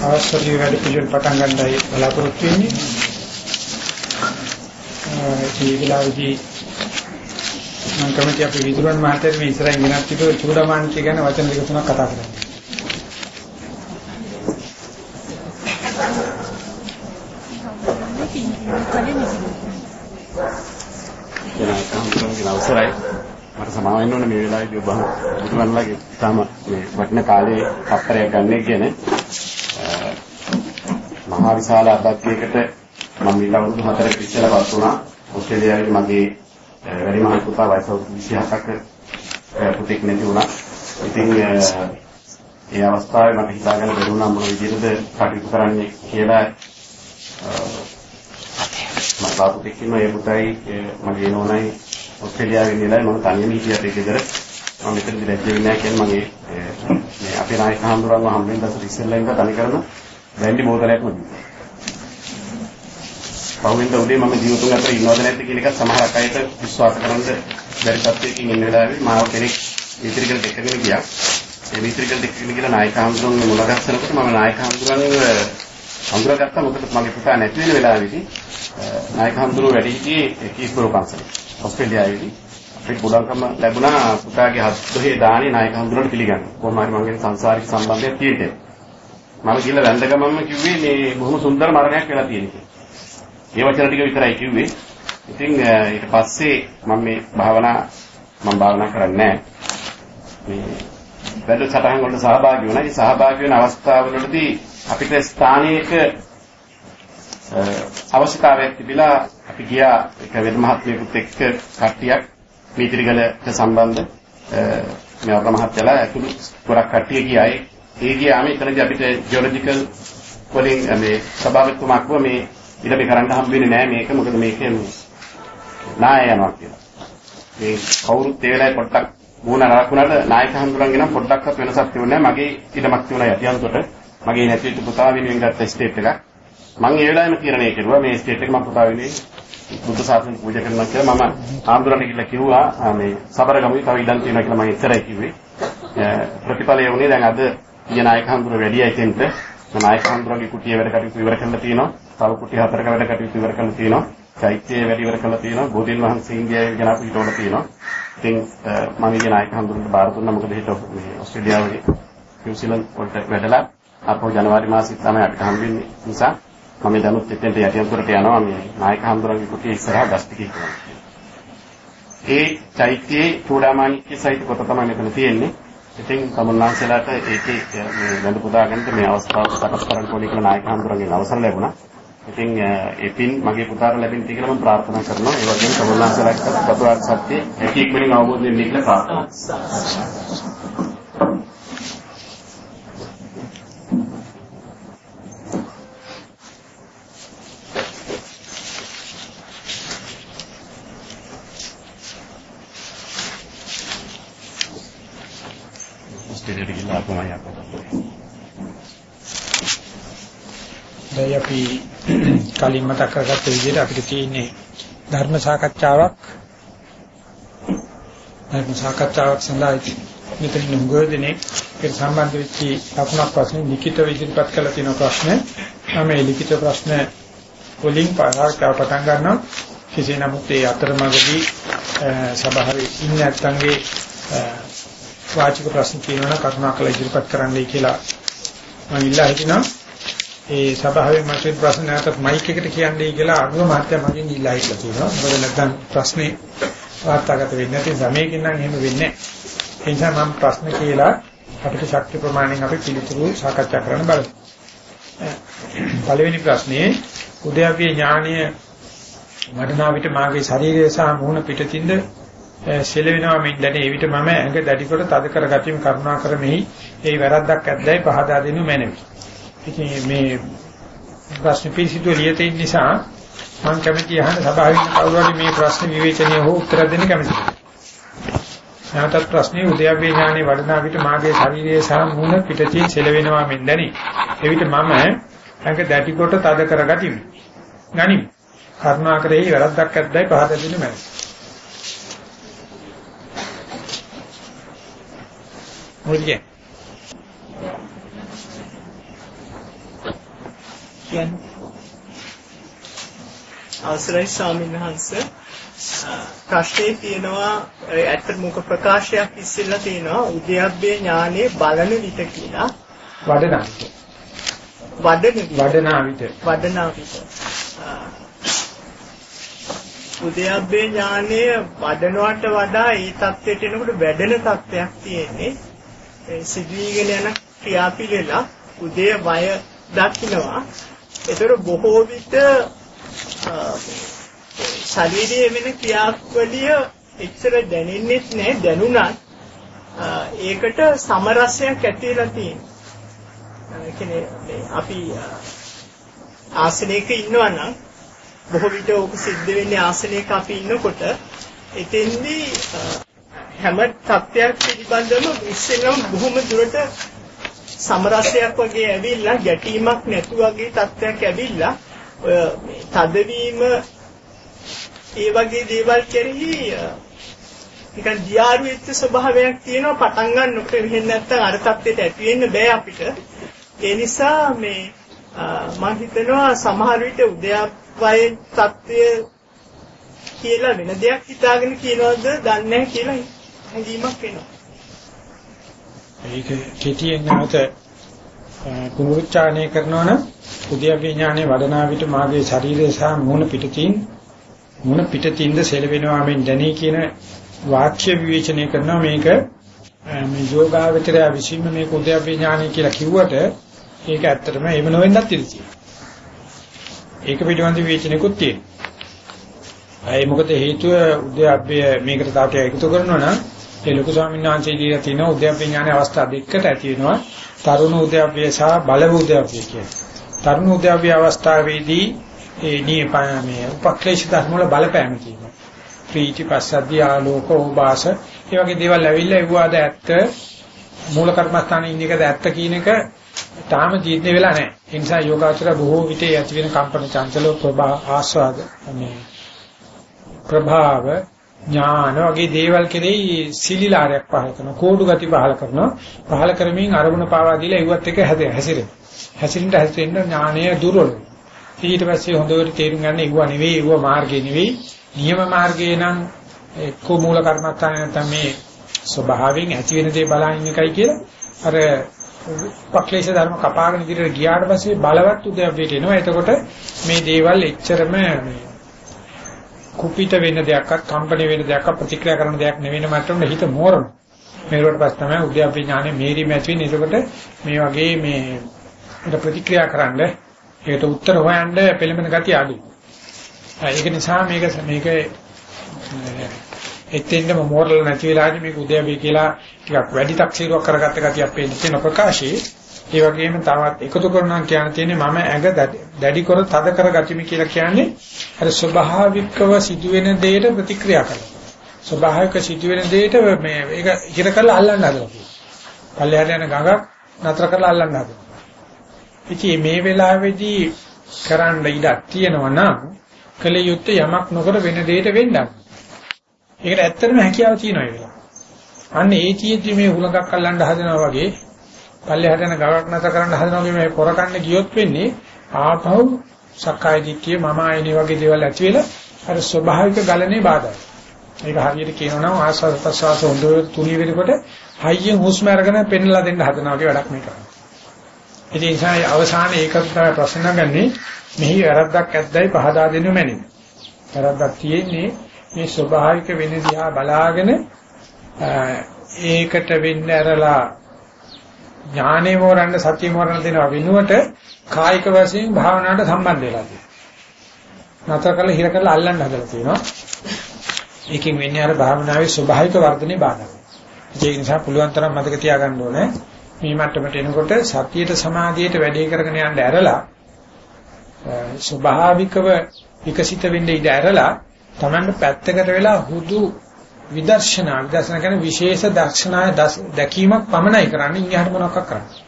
අවස්ථරී වැඩ පිළිවෙල පටන් ගන්නයි බලාපොරොත්තු වෙන්නේ. ඒ විලාවදී මම කැමති අපි විදුරන් මහත්තයා මේ ඉස්සරහින් ගෙනත් තිබු චූඩමාන්ති ගැන වචන දෙක තුනක් කතා කරන්න. එනකම් අවසරයි මට සමාව වෙන්න ඕනේ මේ වෙලාවේදී ඔබ බුදුරන්ලාගේ තම මේ වටින කාලේ අප්පරයක් ගන්න කියන මහා විශාල අධ්‍යක්ෂයකට මම ඊළඟ අවුරුදු 4ක ඉස්සෙල්ලා වත් වුණා. ඔස්ට්‍රේලියාවේ මගේ වැඩි මහත් පුතා වයස 27ක පුතෙක් නැති වුණා. ඉතින් ඒ අවස්ථාවේ මට හිතාගන්න බැරි වුණා මොන විදිහටද කටයුතු කරන්නේ කියලා. මම තාපුතෙක් ඉන්න ඒ පුතයි මගේ නෝනයි ඔස්ට්‍රේලියාවේ ඉඳලා මම තනියම හිටියට ඒ ගෙදර මම මෙතනදි ලැජ්ජ වෙන්නේ නැහැ කියන්නේ මගේ මේ අපේ නායක හඳුරන්ව හම්බෙන් දැස ඉස්සෙල්ලා ඉඳලා තනි කරන වැන්ඩි බෝතලයක්ම දුන්නා. පහුවෙන්ද උදේ මම ජීවිතුන් අතර ඉන්නවද නැද්ද කියන එක සමහර අයට විශ්වාස කරන්න බැරි තත්ත්වයකින් ඉන්න වෙලාවේ මාව කෙනෙක් විතරිකල දෙකගෙන ගියා. ඒ විතරිකල දෙකගෙන ගිහලා නායක හඳුරන් මුලගස්සනකොට මම නායක හඳුරන් හඳුරගත්තා මොකද මගේ පුතා නැති වෙන වෙලාවේදී නායක හඳුරුව වැඩි හිටියේ කීස්බරෝ පන්සලේ. ඔස්ට්‍රේලියාවේදී අපිට බුලංකම ලැබුණා පුතාගේ හත් දොහේ දානේ නායක හඳුරන්න පිළිගන්න. කොහොම හරි මගේ සංසාරික සම්බන්ධයක් තියෙන්නේ. මම ගිහලා වැන්දගමම කිව්වේ මේ බොහොම සුන්දර මරණයක් වෙලා තියෙන කියලා. ඒ වචන ටික විතරයි කිව්වේ. ඉතින් ඊට පස්සේ මම මේ භාවනා මම භාවනා කරන්නේ මේ වැඩ සටහන් වලට සහභාගී වුණා. ඒ සහභාගී වෙන අවස්ථාවවලදී අපිට ස්ථානයක අවශ්‍යතාවයක් තිබිලා අපි ගියා එක වෙද මහත්මයෙකුත් එක්ක කට්ටියක් මීතිරිගලට සම්බන්ධ මේ වග මහත්යලා ඇතුළු ගොඩක් කට්ටිය ගියායි ඒ ගියාම එතනදී අපිට ජියොලොජිකල් වලින් මේ සභාවකතුමාක්ව මේ ඊට මේ කරන්න හම්බ වෙන්නේ නැහැ මේක මොකද මේක නාය යනවා කියලා. මේ කවුරුත් ඒ වෙලාවේ පොඩ්ඩක් මූණ නරකුණාට නායක හඳුරන්ගෙන පොඩ්ඩක්වත් වෙනසක් තිබුණේ නැහැ. මගේ ඊටමක් තිබුණා යටියන්තොට. මගේ නැති වෙච්ච පුතා වෙනුවෙන් ගත්ත ස්ටේට් එකක්. මම ඒ වෙලාවෙම තීරණය කෙරුවා මේ ස්ටේට් එක මම පුතා වෙනුවෙන් බුද්ධ ශාසනය පූජා කරනවා කියලා මම ආන්දරණ කියලා කිව්වා මේ සබරගමුයි තව ඉඩම් තියෙනවා කියලා මම ඉතරයි කිව්වේ. ප්‍රතිඵලය වුණේ දැන් අද ඊය නායක හඳුර වැඩි අයිතෙන්ට නායක හඳුරගේ කුටිය වැඩ කටයුතු ඉවර කරලා තියෙනවා. තව කුටි හතරක වැඩ කටයුතු ඉවර කරලා තියෙනවා. චෛත්‍යය වැඩි ඉවර කරලා තියෙනවා. බෝධීන් වහන්සේ ඉන්දියාවේ ගෙන අපිට උඩ තියෙනවා. ඉතින් මම ඊය නායක හඳුරට බාර දුන්නා මොකද හිත මේ ඕස්ට්‍රේලියාවේ නිව්සීලන්ත වලට වැඩලා අපෝ ජනවාරි මාසෙත් තමයි අපිට හම්බෙන්නේ නිසා මම දැනුත් එතෙන්ට යටියන්තරට යනවා මේ නායක හඳුරන්ගේ කුටිය ඉස්සරහා ගස්තිකේ කියලා. ඒ චෛත්‍යයේ චූඩාමාණික්‍ය සහිත කොට තමයි මෙතන තියෙන්නේ. ඉතින් සමුන්නාන්සලාට ඒකේ මේ වැඳ පුදාගන්න මේ අවස්ථාව සකස් කරන්න ඕනේ කියලා නායක හඳුරන්ගෙන් අවසර ලැබුණා. ඉතින් ඒ පින් මගේ පුතාට ලැබෙන්න කියලා මම ප්‍රාර්ථනා කරනවා. ඒ වගේම සමුන්නාන්සලාට චතුරාර්ය සත්‍ය හැකි ඉක්මනින් අවබෝධ වෙන්න කියලා ප්‍රාර්ථනා ඔස්ට්‍රේලියාවට ගිහිල්ලා ආපුමයි අපට. දැන් අපි කලින් මතක් කරගත්ත විදිහට අපිට තියෙන්නේ ධර්ම සාකච්ඡාවක්. ධර්ම සාකච්ඡාවක් සඳහා මෙතන නුගෝදෙනේ ඒ සම්බන්ධ වෙච්ච ලකුණක් වශයෙන් ලිඛිත ඉදිරිපත් කළ තියෙන ප්‍රශ්න. මේ ලිඛිත ප්‍රශ්න වලින් පාරාකාව පටන් ගන්නවා. කෙසේ නමුත් ඒ අතරමඟදී සභාවේ ඉන්න නැත්නම්ගේ වාචික ප්‍රශ්න තියෙනවා කරුණාකර ඉදිරිපත් කරන්නයි කියලා මම ඉල්ලා හිටිනවා. ඒ සභාවේ මතුවෙන ප්‍රශ්න නැවතත් මයික් එකට කියන්නේ කියලා අරුම මහත්තයා මගෙන් ඉල්ලා හිටලා තියෙනවා. මොකද නැත්නම් ප්‍රශ්නේ වාර්තාගත වෙන්නේ නැති සමයකින් නම් එහෙම වෙන්නේ නැහැ. ඒ නිසා මම ප්‍රශ්න කියලා අපිට ශක්ති ප්‍රමාණයෙන් අපි පිළිතුරු සාකච්ඡා කරන්න බලමු. පළවෙනි ප්‍රශ්නේ උද්‍යප්පේ ඥානීය වඩනා විට මාගේ ශරීරය සහ මූණ පිටතින්ද සෙලවෙනවා මෙන් දැන ඒ විට මම ඇඟ දැඩි කොට තද කරගැතිම කරුණා කර මෙහි ඒ වැරද්දක් ඇද්දයි පහදා දෙනු මැනවි. ඉතින් මේ ප්‍රශ්න පිළිසිදු ලියතේ නිසා මම කැමති අහන සභාවෙන් කවුරු හරි මේ ප්‍රශ්න විවේචනය හෝ උත්තර දෙන්න කැමතියි. නැවතත් ප්‍රශ්නේ උද්‍යප්පේ ඥානේ වඩනා විට මාගේ ශරීරය සහ මූණ පිටතින් සෙලවෙනවා මෙන් දැනි. එවිට මම ඇඟ දැඩි කොට තද කරගතිමි. ගනිමි. කරුණා කරේ වැරද්දක් ඇද්දයි පහදා දෙනු මැනවි. මොකද කියන්නේ? අවසරයි ස්වාමීන් වහන්සේ. ප්‍රශ්නේ තියෙනවා ඇත්ත මුඛ ප්‍රකාශයක් ඉස්සෙල්ලා තියෙනවා උද්‍යප්පේ ඥානේ බලන විට කියලා. වඩනා වඩන වඩනා විට. වඩනා විට. උද්‍යප්පේ ඥානය වඩනවට වඩා ඒ தත්ත්වයට එනකොට වැඩෙන තත්ත්වයක් තියෙන්නේ සිදුවීගෙන යන ක්‍රියාපිළිවෙල උදේ වය දකින්නවා ඒතර බොහෝ විට ශරීරයේ වෙන ක්‍රියාවලිය එච්චර දැනෙන්නේ නැහැ දැනුණත් ඒකට සමරසයක් ඇතිලා තියෙනවා. කියන්නේ අපි ආසනයක ඉන්නවා නම් බොහෝ විට ඕක සිද්ධ වෙන්නේ ආසනයක අපි ඉන්නකොට එතෙන්දී හැම තත්ත්වයක් පිළිබඳවම ඉස්සෙල්ලම බොහොම දුරට සමරසයක් වගේ ඇවිල්ලා ගැටීමක් නැතු වගේ තත්ත්වයක් ඇවිල්ලා ඔය තදවීම ඒ වගේ දේවල් කෙරෙහි නිකන් දියාරු වෙච්ච ස්වභාවයක් තියෙනවා. පටන් ගන්නකොට එහෙම නැත්නම් අර තත්ත්වයට ඇති වෙන්න බෑ අපිට. ඒ නිසා මේ මම හිතනවා සමහර විට උද්‍යාපය තත්ත්වය කියලා වෙන දෙයක් හිතාගෙන කියනවද? දන්නේ නැහැ කියලා. හැඟීමක් එනවා ඒක කෙටියෙන් නැවත පුනරුච්චාරණය කරනවා නම් උද්‍යප්පේ ඥානේ වඩනා විට මාගේ ශරීරය සහ මූණ පිටතින් මූණ පිටතින්ද සෙලවෙනවා මෙන් දැනේ කියන වාක්‍ය විවේචනය කරනවා මේක මේ යෝගාවචරය විසින්ම මේක උද්‍යප්පේ ඥානේ කියලා කිව්වට ඒක ඇත්තටම එහෙම නොවෙන්නත් ඉතියි. ඒක පිළිබඳ විවේචනයකුත් තියෙනවා. ඒ මොකද හේතුව උද්‍යප්පේ මේකට තාට එකතු කරනවා නම් ඒ ලොකු ස්වාමීන් වහන්සේ දීලා තියෙන උද්‍යප්පේ ඥානේ අවස්ථා දෙකකට ඇති වෙනවා. තරුණ උද්‍යප්පේ සහ බල උද්‍යප්පේ කියන්නේ. තරුණ උද්‍යප්පේ අවස්ථාවේදී ඒ නීපමේ උපක්ලේශ ධර්ම වල බලපෑම තියෙනවා. ප්‍රීති පස්සද්ධිය ආලෝක ඕබාස ඒ වගේ දේවල් ඇවිල්ලා එවුවාද ඇත්ත මූල කර්මස්ථානයේ ඉන්න එකද ඇත්ත කියන එක තාම ජීර්ණ වෙලා නැහැ. ඒ නිසා යෝගාචර බොහෝ විට ඇති වෙන කම්පන චංචල ප්‍රභා ආස්වාද මේ ප්‍රභාව ඥාන වගේ දේවල් කෙරෙහි සිලිලාරයක් පහල කරනවා කෝඩු ගති පහල කරනවා. පහල කරමින් අරමුණ පාවා දීලා ඒවත් එක හැසිරෙන හැසිරෙන්න හැසිරෙන්න ඥානය දුර්වල ඊට පස්සේ හොඳට තේරුම් ගන්න ඉව නෙවෙයි ඉව මාර්ගේ නෙවෙයි. නියම මාර්ගේ නම් එක්ක මූල කර්මස්ථාන නැත්නම් මේ ස්වභාවයෙන් ඇති වෙන දේ බලන එකයි කියලා. අර පක්ලේශ ධර්ම කපාගෙන ඉදිරියට ගියාට පස්සේ බලවත් උදේව්වට එනවා. එතකොට මේ දේවල් එච්චරම මේ කුපිත වෙන දෙයක්වත් කම්පණය වෙන දෙයක්වත් ප්‍රතික්‍රියා කරන දෙයක් නෙවෙයි මට්ටමට හිත මෝරන. මේකට පස්සේ තමයි උද්‍යාපී ඥානෙ මේරි මැච් වෙන්නේ. එතකොට මේ වගේ මේ ප්‍රතික්‍රියා කරන්න ඒකට උත්තර හොයන්න පෙළඹෙන ගතිය අඩුයි. ඒක නිසා මේක මේක එතෙන්දම මෝරල නැති වෙලාදී මේක උද්‍යාපී කියලා ටිකක් වැඩි තක්සීරුවක් කරගත්ත ගතියක් පේන්න තියෙන ප්‍රකාශයේ ඒ වගේම තවත් එකතු කරනවා කියන තියෙන්නේ මම ඇඟ දැඩි කර තද කර ගතිමි කියලා කියන්නේ අර ස්වභාවිකව සිදුවෙන දෙයට ප්‍රතික්‍රියා කරනවා. ස්වභාවික සිදුවෙන දෙයට මේ ඒක ඉහිර කරලා අල්ලන්න හදනවා. පල්ලෙහාට යන ගඟක් නතර කරලා අල්ලන්න හදනවා. ඉතින් මේ වෙලාවේදී කරන්න ඉඩක් තියෙනවා නම් කල යුත්තේ යමක් නොකර වෙන දෙයකට වෙන්නත්. ඒකට ඇත්තටම හැකියාව තියෙනවා ඒ වෙලාව. අන්න ඒ තියෙද්දි මේ හුලඟක් අල්ලන්න හදනවා වගේ පල්ලෙහාට යන ගවක් නැත කරන්න හදනවා වගේ මේ පොරකන්න ගියොත් වෙන්නේ ආපහු සක්කාය දිට්ඨිය මම ආයනි වගේ දේවල් ඇති වෙලා අර ස්වභාවික ගලනේ බාධායි. ඒක හරියට කියනවා නම් ආස්වාද ප්‍රසවාස හොඳට තුනී වෙනකොට හයියෙන් හුස්ම අරගෙන පෙන්ලා දෙන්න හදනවා වගේ වැඩක් මේ කරන්නේ. ඉතින් ඒ නිසා අවසානයේ ඒක තමයි ප්‍රශ්න නගන්නේ මෙහි වැරද්දක් ඇද්දයි පහදා දෙනු මැනින්. වැරද්දක් තියෙන්නේ මේ ස්වභාවික වෙන දිහා බලාගෙන ඒකට වෙන්න ඇරලා ඥානෙ මෝරන්න සතිය මෝරන්න දෙනවා වෙනුවට කායික වශයෙන් භාවනාවට සම්බන්ධ වෙලා තියෙනවා. නතර කරලා හිර කරලා අල්ලන්න හදලා තියෙනවා. ඒකෙන් වෙන්නේ අර භාවනාවේ ස්වභාවික වර්ධනේ බාධා. ඒ නිසා පුළුවන් තරම් මතක තියාගන්න ඕනේ මේ මට්ටමට එනකොට සතියට සමාධියට වැඩේ කරගෙන යන්න ඇරලා ස්වභාවිකව විකසිත වෙන්න ඉඩ ඇරලා Tamanne පැත්තකට වෙලා හුදු විදර්ශනා විදර්ශනා කියන්නේ විශේෂ දක්ෂණාය දැකීමක් පමණයි කරන්නේ ඉන්නහට මොනවක් කරන්නේ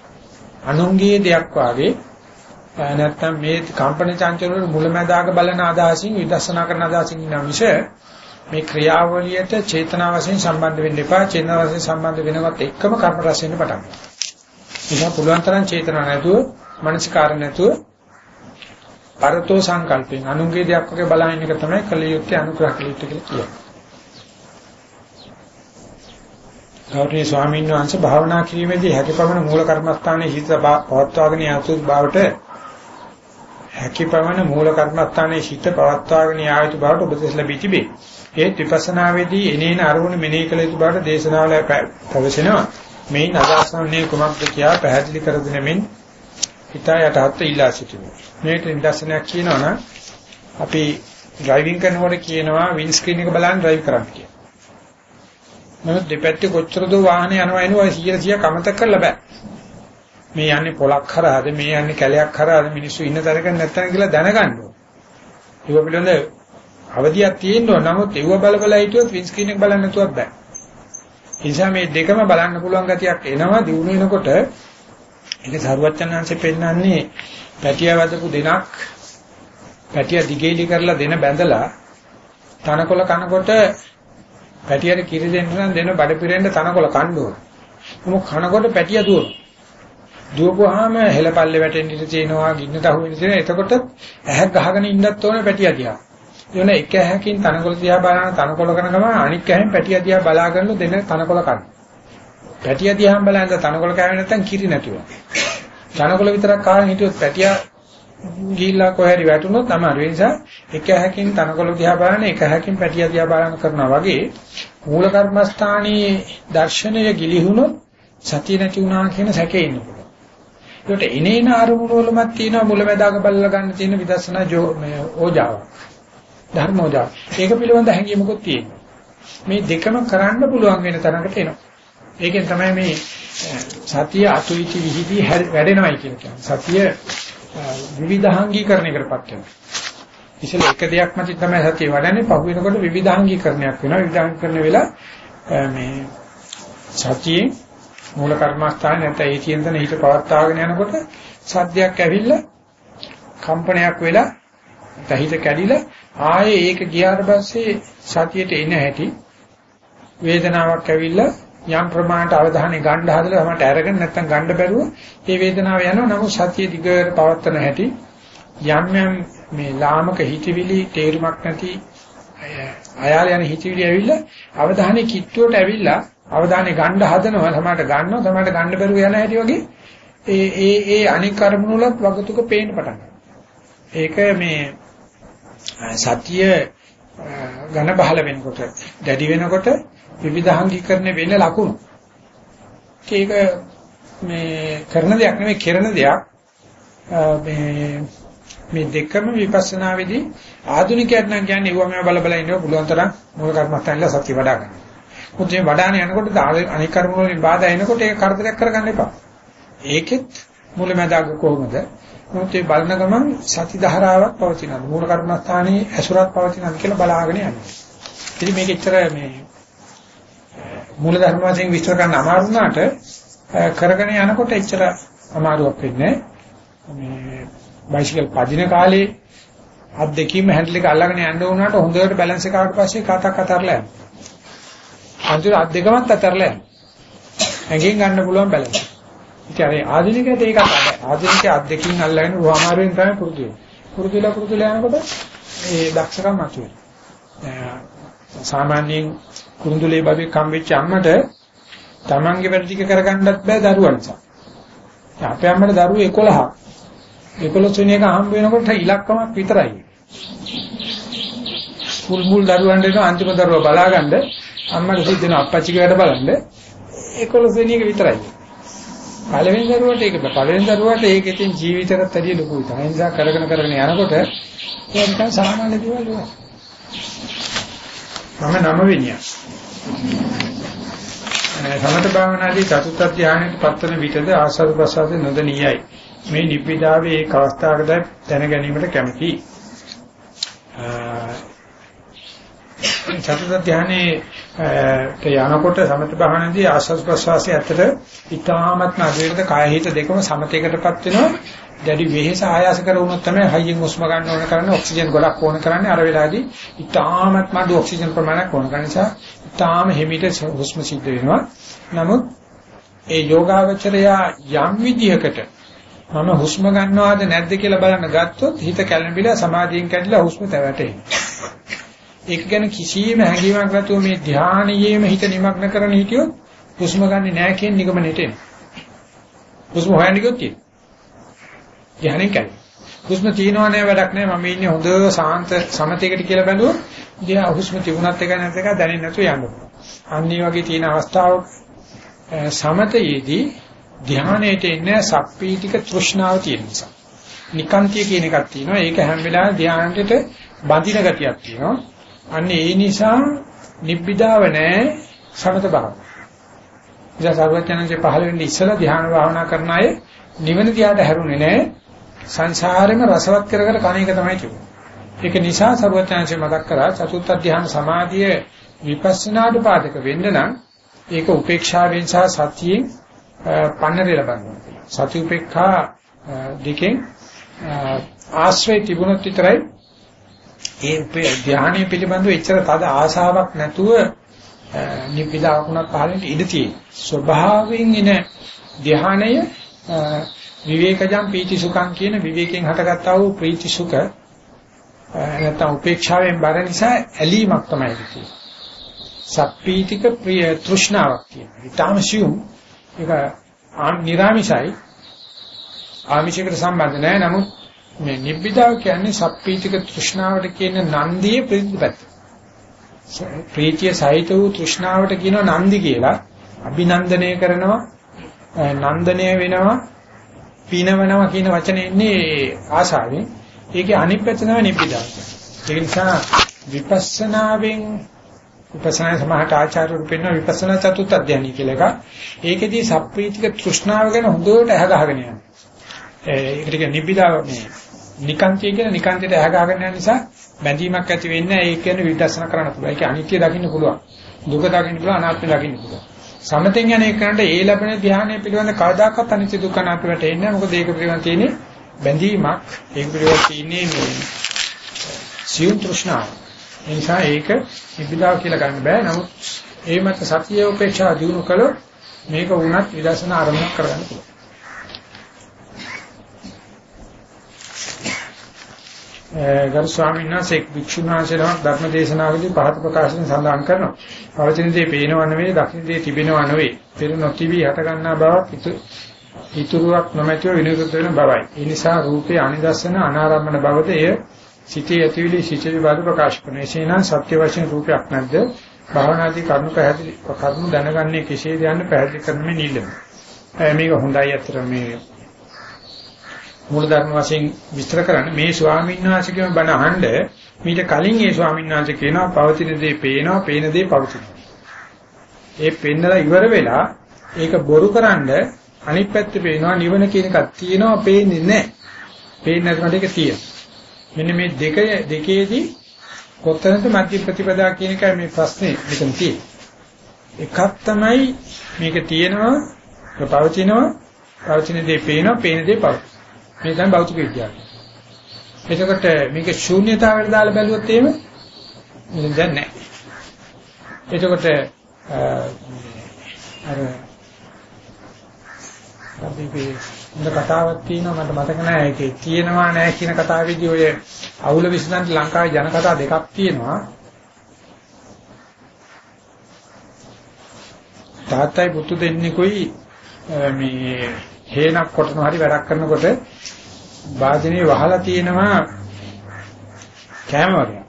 අනුන්ගේ දෙයක් වාගේ නැත්තම් මේ කම්පන චංචල වල මුලැමැදාක බලන අදහසින් විදර්ශනා කරන අදහසින් ඉන්න මිස මේ ක්‍රියාවලියට චේතනා වශයෙන් සම්බන්ධ වෙන්න එපා චේතනා වශයෙන් සම්බන්ධ වෙනවත් එක්කම කර්ම රස වෙන්න පටන් ගන්නවා. ඒක පුළුවන් තරම් චේතනා නැතුව මානසිකාර නැතුව පරතෝ සංකල්පෙන් අනුන්ගේ දෙයක් වගේ බලහින්න එක තමයි කලියුත්තේ අනුග්‍රහ කලියුත්තේ කියලා කියන්නේ. ගෞරවනීය ස්වාමීන් වහන්සේ භාවනා කිරීමේදී හැකියපමණ මූල කර්මස්ථානයේ හිත පවත්වාගෙන යතු බවට හැකියපමණ මූල කර්මස්ථානයේ හිත පවත්වාගෙන යායුතු බවට උපදෙස් ලැබී තිබේ. ඒ විපස්සනාවේදී එනේන අරමුණු මෙනෙහි කළ යුතු බවට දේශනාවල ප්‍රවචනවා. මේන් අදාසන්නේ කුමක්ද කියා පැහැදිලි කර දෙනෙමින් හිතා යටහත් ඉල්ලා සිටිනවා. මේක නිදර්ශනයක් කියනවනම් අපි ඩ්‍රයිවිං කරනකොට කියනවා වින් ස්ක්‍රීන් එක බලන් ඩ්‍රයිව් කරන්න කියලා. නමුත් දෙපැත්තේ කොච්චර දෝ වාහනේ යනවා එනවා 100 100 කමතක් කරලා බෑ. මේ යන්නේ පොලක් කරාද මේ යන්නේ කැලයක් කරාද මිනිස්සු ඉන්න තැනක නැත්තන කියලා දැනගන්න ඕන. ඒක පිළිබඳ අවධියක් තියෙන්න ඕන. නමුත් ඒව බල බල හිටියොත් වින් ස්ක්‍රීන් එක බලන්න නැතුවත් බෑ. ඒ නිසා මේ දෙකම බලන්න පුළුවන් ගතියක් එනවා දිනු වෙනකොට ඒක සරුවච්චන්හන්සේ පෙන්නන්නේ පැටිය වදපු දෙනක් පැටිය දිගේලි කරලා දෙන බැඳලා තනකොළ කනකොට පැටියට කිරි දෙන්න නම් දෙන බඩ පිරෙන්න තනකොළ කන්න ඕන. මොකද කනකොට පැටිය දුවනවා. දුවපුවාම හෙලපල්ලේ වැටෙන්න ඉඳ තියෙනවා ගින්නට අහු වෙන තියෙනවා එතකොට ඇහක් ගහගෙන ඉන්නත් ඕනේ පැටිය දිහා. එවන එක ඇහකින් තනකොළ දිහා බලන තනකොළ කරන ගමන් අනික් ඇහෙන් පැටිය දිහා බලාගෙන දෙන තනකොළ කන. පැටිය දිහා බලන තනකොළ කෑවේ නැත්තම් කිරි නැතුව. තනකොළ විතරක් කාගෙන හිටියොත් පැටිය ගිහිල්ලා කොහරි වැටුනොත් තමයි ඒ නිසා එක ඇහකින් තනකොළ දිහා බලන එක ඇහකින් පැටිය දිහා බලන කරනවා වගේ මූල කර්මස්ථානයේ දර්ශනය ගිලිහුනොත් සතිය නැති වුණා කියන සැකේ ඉන්න පුළුවන්. ඒකට එනේන අරමුණු වලමත් තියෙනවා මුලැමැදාක බලලා ගන්න තියෙන විදර්ශනා ඕජාව. ධර්මෝජාව. ඒක පිළිබඳ හැඟීමකුත් තියෙනවා. මේ දෙකම කරන්න පුළුවන් වෙන තරකට එනවා. ඒකෙන් තමයි මේ සතිය අතුයිති විහිදී වැඩෙනවයි කියන්නේ. සතිය විවිධාංගීකරණයකටපත් වෙනවා. ඉතින් එක දෙයක් මත තමයි සතිය වඩන්නේ පහු වෙනකොට විවිධාංගීකරණයක් වෙනවා. විවිධාංගීකරණ වෙලා මේ සතියේ මූල කර්මස්ථානේ නැත්නම් ඒ කියන තැන හිත පවත්වාගෙන යනකොට සද්දයක් ඇවිල්ලා කම්පනයක් වෙලා තහිත කැඩිලා ආයේ ඒක ගියාට පස්සේ සතියට එන හැටි වේදනාවක් ඇවිල්ලා යම් ප්‍රමාණයට අවධානය ගන්න හදලා තමයි අරගෙන නැත්තම් ගන්න බැරුව ඒ වේදනාව යනවා. නමුත් සතිය දිගට පවත්වන හැටි යම් යම් මේ ලාමක හිතවිලි තේරුමක් නැති අයාල යන හිතවිලි ඇවිල්ලා අවධානය කිට්ටුවට ඇවිල්ලා අවධානය ගන්න හදනවා. සමහරට ගන්නවා සමහරට ගන්න බැරුව යන හැටි වගේ ඒ ඒ ඒ අනික් කර්මණු වලත් වගතුක පේන්න පටන් ඒක මේ සතිය ඝන බහල වෙනකොට දැඩි වෙනකොට විවිධාංගීකරණය වෙන්න ලකුණු. ඒක මේ කරන දෙයක් නෙමෙයි කරන දෙයක්. මේ මේ දෙකම විපස්සනා වෙදී ආධුනිකයන් නම් කියන්නේ ඊව මේ බල බල ඉන්නව පුළුවන් තරම් මූල කර්මස්ථානල සතිය වඩා ගන්න. මොකද මේ වඩාන යනකොට අනික් කර්ම වලින් බාධා එනකොට ඒක කරදරයක් කරගන්න එපා. ඒකෙත් මුලැමැදාග කොහොමද? මොකද ඒ බලන ගමන් සති ධාරාවක් පවතිනවා. මූල කර්මස්ථානයේ ඇසුරක් පවතිනවා කියලා බලාගෙන යනවා. ඉතින් මේක ඇත්තට මේ මූල ධර්ම වශයෙන් විස්තර කරන්න අමාරු වුණාට කරගෙන යනකොට එච්චර අමාරුවක් වෙන්නේ මේ බයිසිකල් පදින කාලේ අත් දෙකීම හැන්ඩල් එක අල්ලගෙන යන්න උනාට හොඳට බැලන්ස් එක ආවට පස්සේ කාටක් අතරලා යනවා. අන්තිම අත් දෙකමත් අතරලා යනවා. ඇඟෙන් ගන්න පුළුවන් බැලන්ස්. ඉතින් අර ආධුනිකයට ඒක ආධුනික අත් දෙකකින් අල්ලගෙන වමාරුවෙන් තමයි පුරුදු වෙන්නේ. පුරුදුලා පුරුදුලා යනකොට ඒ දක්ෂකම් මතුවේ. සාමාන්‍යයෙන් කුරුඳුලේ බබේ කම්බෙච්ච අම්මට තමන්ගේ වැඩ ටික කරගන්නත් බෑ දරුවා නිසා. අපේ අම්මට දරුවෝ 11ක්. 11 වෙනි එක හම්බ වෙනකොට ඉලක්කමක් විතරයි. මුල් මුල් දරුවන් දෙන අන්තිම දරුවා බලාගන්න අම්මට සිද්ධ වෙන අප්පච්චිගේ වැඩ බලන්න 11 වෙනි එක විතරයි. පළවෙනි දරුවට ඒක පළවෙනි දරුවට ඒක ඉතින් ජීවිතයකට වැඩිය ලොකුයි. ඒ නිසා කරගෙන කරගෙන යනකොට ඒක නිකන් සාමාන්‍ය දේවල් වුණා. මම නම වෙනියා. සමත භාවනාදී චතුත්ථ ධානයට පත්වන විටද ආසද ප්‍රසාද නොදනියයි. මේ නිබ්බිදාවේ ඒ අවස්ථාවකද දැන ගැනීමට කැමැතියි. චතුර්ථ ධානයේ යනකොට සමත භාවනාදී ආස්වාද ප්‍රසවාසයේ ඇත්තට ඉතාමත් නදීරද කාය හිත දෙකම සමතේකටපත් වෙනවා. දැඩි වෙහෙස ආයාස කර වුණොත් තමයි හයියෙන් හුස්ම ගන්න ඕන කරන්නේ ඔක්සිජන් ගොඩක් ඕන කරන්නේ අර වෙලාවේදී ඉතාමත් මඩු ඔක්සිජන් ප්‍රමාණයක් ඕන කරන නිසා ඉතාම හිමිට හුස්ම සිද්ධ වෙනවා. නමුත් ඒ යෝගාවචරය යම් විදියකට මම හුස්ම ගන්නවද නැද්ද කියලා බලන්න ගත්තොත් හිත කැළඹිලා සමාධියෙන් කැඩිලා හුස්ම තැවැටේ. ඒක ගැන කිසියම් හැඟීමක් නැතුව මේ ධානයේම හිත නිමග්න කරන හිටියොත් හුස්ම ගන්නෙ නැහැ කියන නිගමනට එනවා. හුස්ම හොයන්න ගියොත් තියෙනවා. ධානයෙන් කැඩෙනවා. හුස්ම තියෙනව නෑ වැඩක් නෑ මම ඉන්නේ හොඳ සාන්ත සමතේකට කියලා බැලුවොත් දිහා හුස්ම තිබුණත් එක නැත් එක දැනෙන්නේ නැතුව යන්න පුළුවන්. අන්න වගේ තියෙන අවස්ථාවක සමතයේදී ධානයේට එන්නේ සප්පීතික තෘෂ්ණාව තියෙන නිසා. නිකාන්තිය කියන එකක් තියෙනවා. ඒක හැම වෙලාවෙම ධානයට බඳින ගතියක් තියෙනවා. අන්න ඒ නිසා නිබ්බිදාව නැහැ සමත භාව. ඉතින් සර්වඥාන්සේ පහළ වෙන්නේ ඉස්සලා ධ්‍යාන භාවනා කරන අය නිවන දිහාට හැරුණේ නැහැ. සංසාරෙම රසවත් කර කර කණ එක තමයි තිබුණේ. ඒක නිසා සර්වඥාන්සේ මතක් කරා චතුත්ථ ධ්‍යාන සමාධිය විපස්සනාට පාදක වෙන්න නම් ඒක උපේක්ෂාවෙන් සහ සතියෙන් පන්නරේ ලබන්න සති උපේක්ඛා දෙකෙන් ආශ්‍රය තිබුණොත් විතරයි ඒ ධානය පිළිබඳව එච්චර තද ආශාවක් නැතුව නිබ්බිදාකුණක් පහලින් ඉඳ තියෙන ස්වභාවයෙන් එන ධානය විවේකජම් පීති සුඛං කියන විවේකයෙන් හටගත්තා වූ ප්‍රීති සුඛ නැත්නම් උපේක්ෂාවෙන් බර නිසා ඇලීමක් තමයි තියෙන්නේ. සප්පීතික ප්‍රිය තෘෂ්ණාවක් තියෙනවා. ඊටාම සියුම් ඒක නිරාමිසයි ආමිෂයකට සම්බන්ධ නැහැ. නමුත් මේ නිබ්බිදාව කියන්නේ සප්පීතික තෘෂ්ණාවට කියන නන්දියේ ප්‍රතිපත්ති. ප්‍රීතිය සහිත වූ තෘෂ්ණාවට කියනවා නන්දි කියලා. අභිනන්දනය කරනවා, නන්දනය වෙනවා, පිනවනවා කියන වචනේ ඉන්නේ ආශාවෙන්. ඒකේ අනිත් පැත්ත තමයි නිබ්බිදාව. ඒ නිසා විපස්සනාවෙන් විපස්සනා සමහරට ආචාර්යවරු පෙන්වන විපස්සනා චතුත් අධ්‍යයනය කියලා එකක්. ඒකෙදී සප්පීතික තෘෂ්ණාව ගැන හොඳට අහගහගෙන යනවා. ඒකට කියන්නේ නිබ්බිදාව මේ නිකාන්තිය කියන නිකාන්තයට ඇහගාගෙන යන නිසා බැඳීමක් ඇති වෙන්නේ නැහැ. ඒ කියන්නේ විදර්ශන කරන්න පුළුවන්. ඒක අනිත්‍ය දකින්න පුළුවන්. දුක දකින්න පුළුවන්, අනාත්ම දකින්න පුළුවන්. සමතෙන් යන එකකට ඒ ලැබෙන ධ්‍යානය පිළිබඳ කවදාකවත් අනිත්‍ය දුක්ඛ අනාත්ම වැටෙන්නේ නැහැ. මොකද ඒක පිළිබඳ තියෙන්නේ බැඳීමක්. ඒක පිළිබඳ තියෙන්නේ මේ සියුම් තෘෂ්ණාව. ඒ නිසා ඒක නිබ්බිදාව කියලා ගන්න බෑ. නමුත් ඒ මත සතිය උපේක්ෂා දිනු කළොත් මේක වුණත් විදර්ශන ආරම්භ කරගන්න පුළුවන්. ගරු ස්වාමීන් වහන්සේ භික්ෂුන් වහන්සේලාම ධර්ම දේශනාවලදී පහත ප්‍රකාශන සඳහන් කරනවා. පවතින දේ පේනව නෙවෙයි, දකින්න දේ තිබෙනව නෙවෙයි. පෙර නොතිවි හට ගන්නා බවක් ඉතුරුවක් නොමැතිව විනිවිද වෙන බවයි. ඒ නිසා රූපේ අනිදස්සන අනාරම්මන බවද එය සිටී ඇතිවිලි සිටී බව ප්‍රකාශ කරන. එසේනම් සත්‍ය වශයෙන් රූපයක් නැද්ද? භාවනාදී කරුණු පැහැදිලි කරුණු දැනගන්නේ කෙසේද යන්න පැහැදිලි කරන්නේ නිල්ලම. මේක හොඳයි අතර මේ මූලධර්ම වශයෙන් විස්තර කරන්නේ මේ ස්වාමීන් වහන්සේගෙම බණ අහන්න මීට කලින් ඒ ස්වාමීන් වහන්සේ කියනවා පවතින දේ පේනවා පේන දේ පවතිනවා. ඒ පෙන්නලා ඉවර වෙලා ඒක බොරුකරනද අනිත් පැත්ත පේනවා නිවන කියන එකක් තියෙනවා පේන්නේ නැහැ. පේන්නේ නැතුනට ඒක තියෙනවා. මෙන්න මේ දෙක දෙකේදී කොතනද මධ්‍ය ප්‍රතිපදා කියන එකයි මේ ප්‍රශ්නේ මෙතන තියෙන්නේ. එකක් තමයි මේක තියෙනවා පවතිනවා පවතින දේ පේනවා පේන දේ පවතිනවා. මේ තමයි භෞතික විද්‍යාව. එතකොට මේක ශූන්‍යතාවයට දාලා බැලුවොත් එහෙම දැන් නැහැ. එතකොට අර අපි මේ කතාවක් තියෙනවා මට මතක නැහැ ඒකේ තියෙනවා නැහැ කියන කතාවේදී ඔය අවුල විසඳන්න ලංකාවේ ජන කතා දෙකක් තියෙනවා. තාත්තයි පුතු දෙන්නෙකුයි මේ හේනක් කොටන හරි වැඩක් කරනකොට වාදිනේ වහලා තියෙනවා කැම වගේ.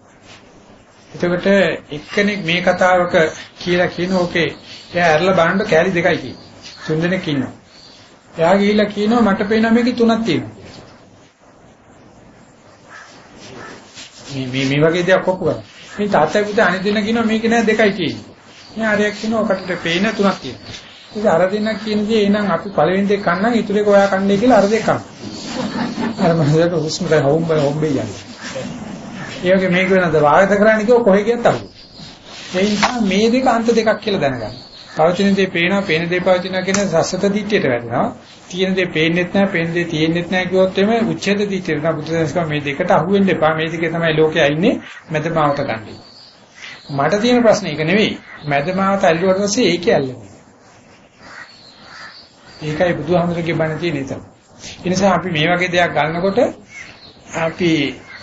එතකොට එක්කෙනෙක් මේ කතාවක කියලා කියන ඕකේ එයා ඇරලා බලන්න කෑලි දෙකයි කියන්නේ. තුන් දෙනෙක් ඉන්නවා. එයා ගිහිල්ලා කියනවා මට පේනවා මේකේ තුනක් තියෙනවා. මේ මේ මේ වගේ දෙයක් ඔප්පු කරා. මේ තාත්තා පුතා අනිත් දෙන්න කියනවා මේකේ නෑ දෙකයි තියෙන්නේ. මේ ආරයක් කියනවා ඔකට පේන තුනක් තියෙනවා. ඉතින් අර දෙන්න කියන දේ එහෙනම් අපි පළවෙනි දෙක කන්නම් ඊටු දෙක ඔයා කන්නේ කියලා අර දෙක කන්න. අර මනසට හුස්ම ගන්න හොම්බ හොම්බේ යන්නේ. ඒ වගේ මේක වෙනද වාගත කරන්නේ කිව්ව කොහෙ ගියත් අහු. ඒ නිසා මේ දෙක අන්ත දෙකක් කියලා දැනගන්න. පවතින දේ පේනවා, පේන දේ පවතිනවා කියන සස්සත දිට්ඨියට වැටෙනවා. තියෙන දේ පේන්නෙත් නැහැ, පේන දේ තියෙන්නෙත් නැහැ කිව්වොත් එමේ උච්ඡේද දිට්ඨියට නා බුද්ධ සංස්කාර මේ දෙකට අහු වෙන්න එපා. මේ දෙකේ තමයි ලෝකයේ ඉන්නේ මැදමාවත ගන්නේ. මට තියෙන ප්‍රශ්නේ ඒක නෙවෙයි. මැදමාවත ඇල්ලුවට පස්සේ ඒකේ ඇල්ලෙන්නේ. ඒකයි බුදුහාමුදුරගේ බණ තියෙන එතන. ඒ නිසා අපි මේ වගේ දෙයක් ගන්නකොට අපි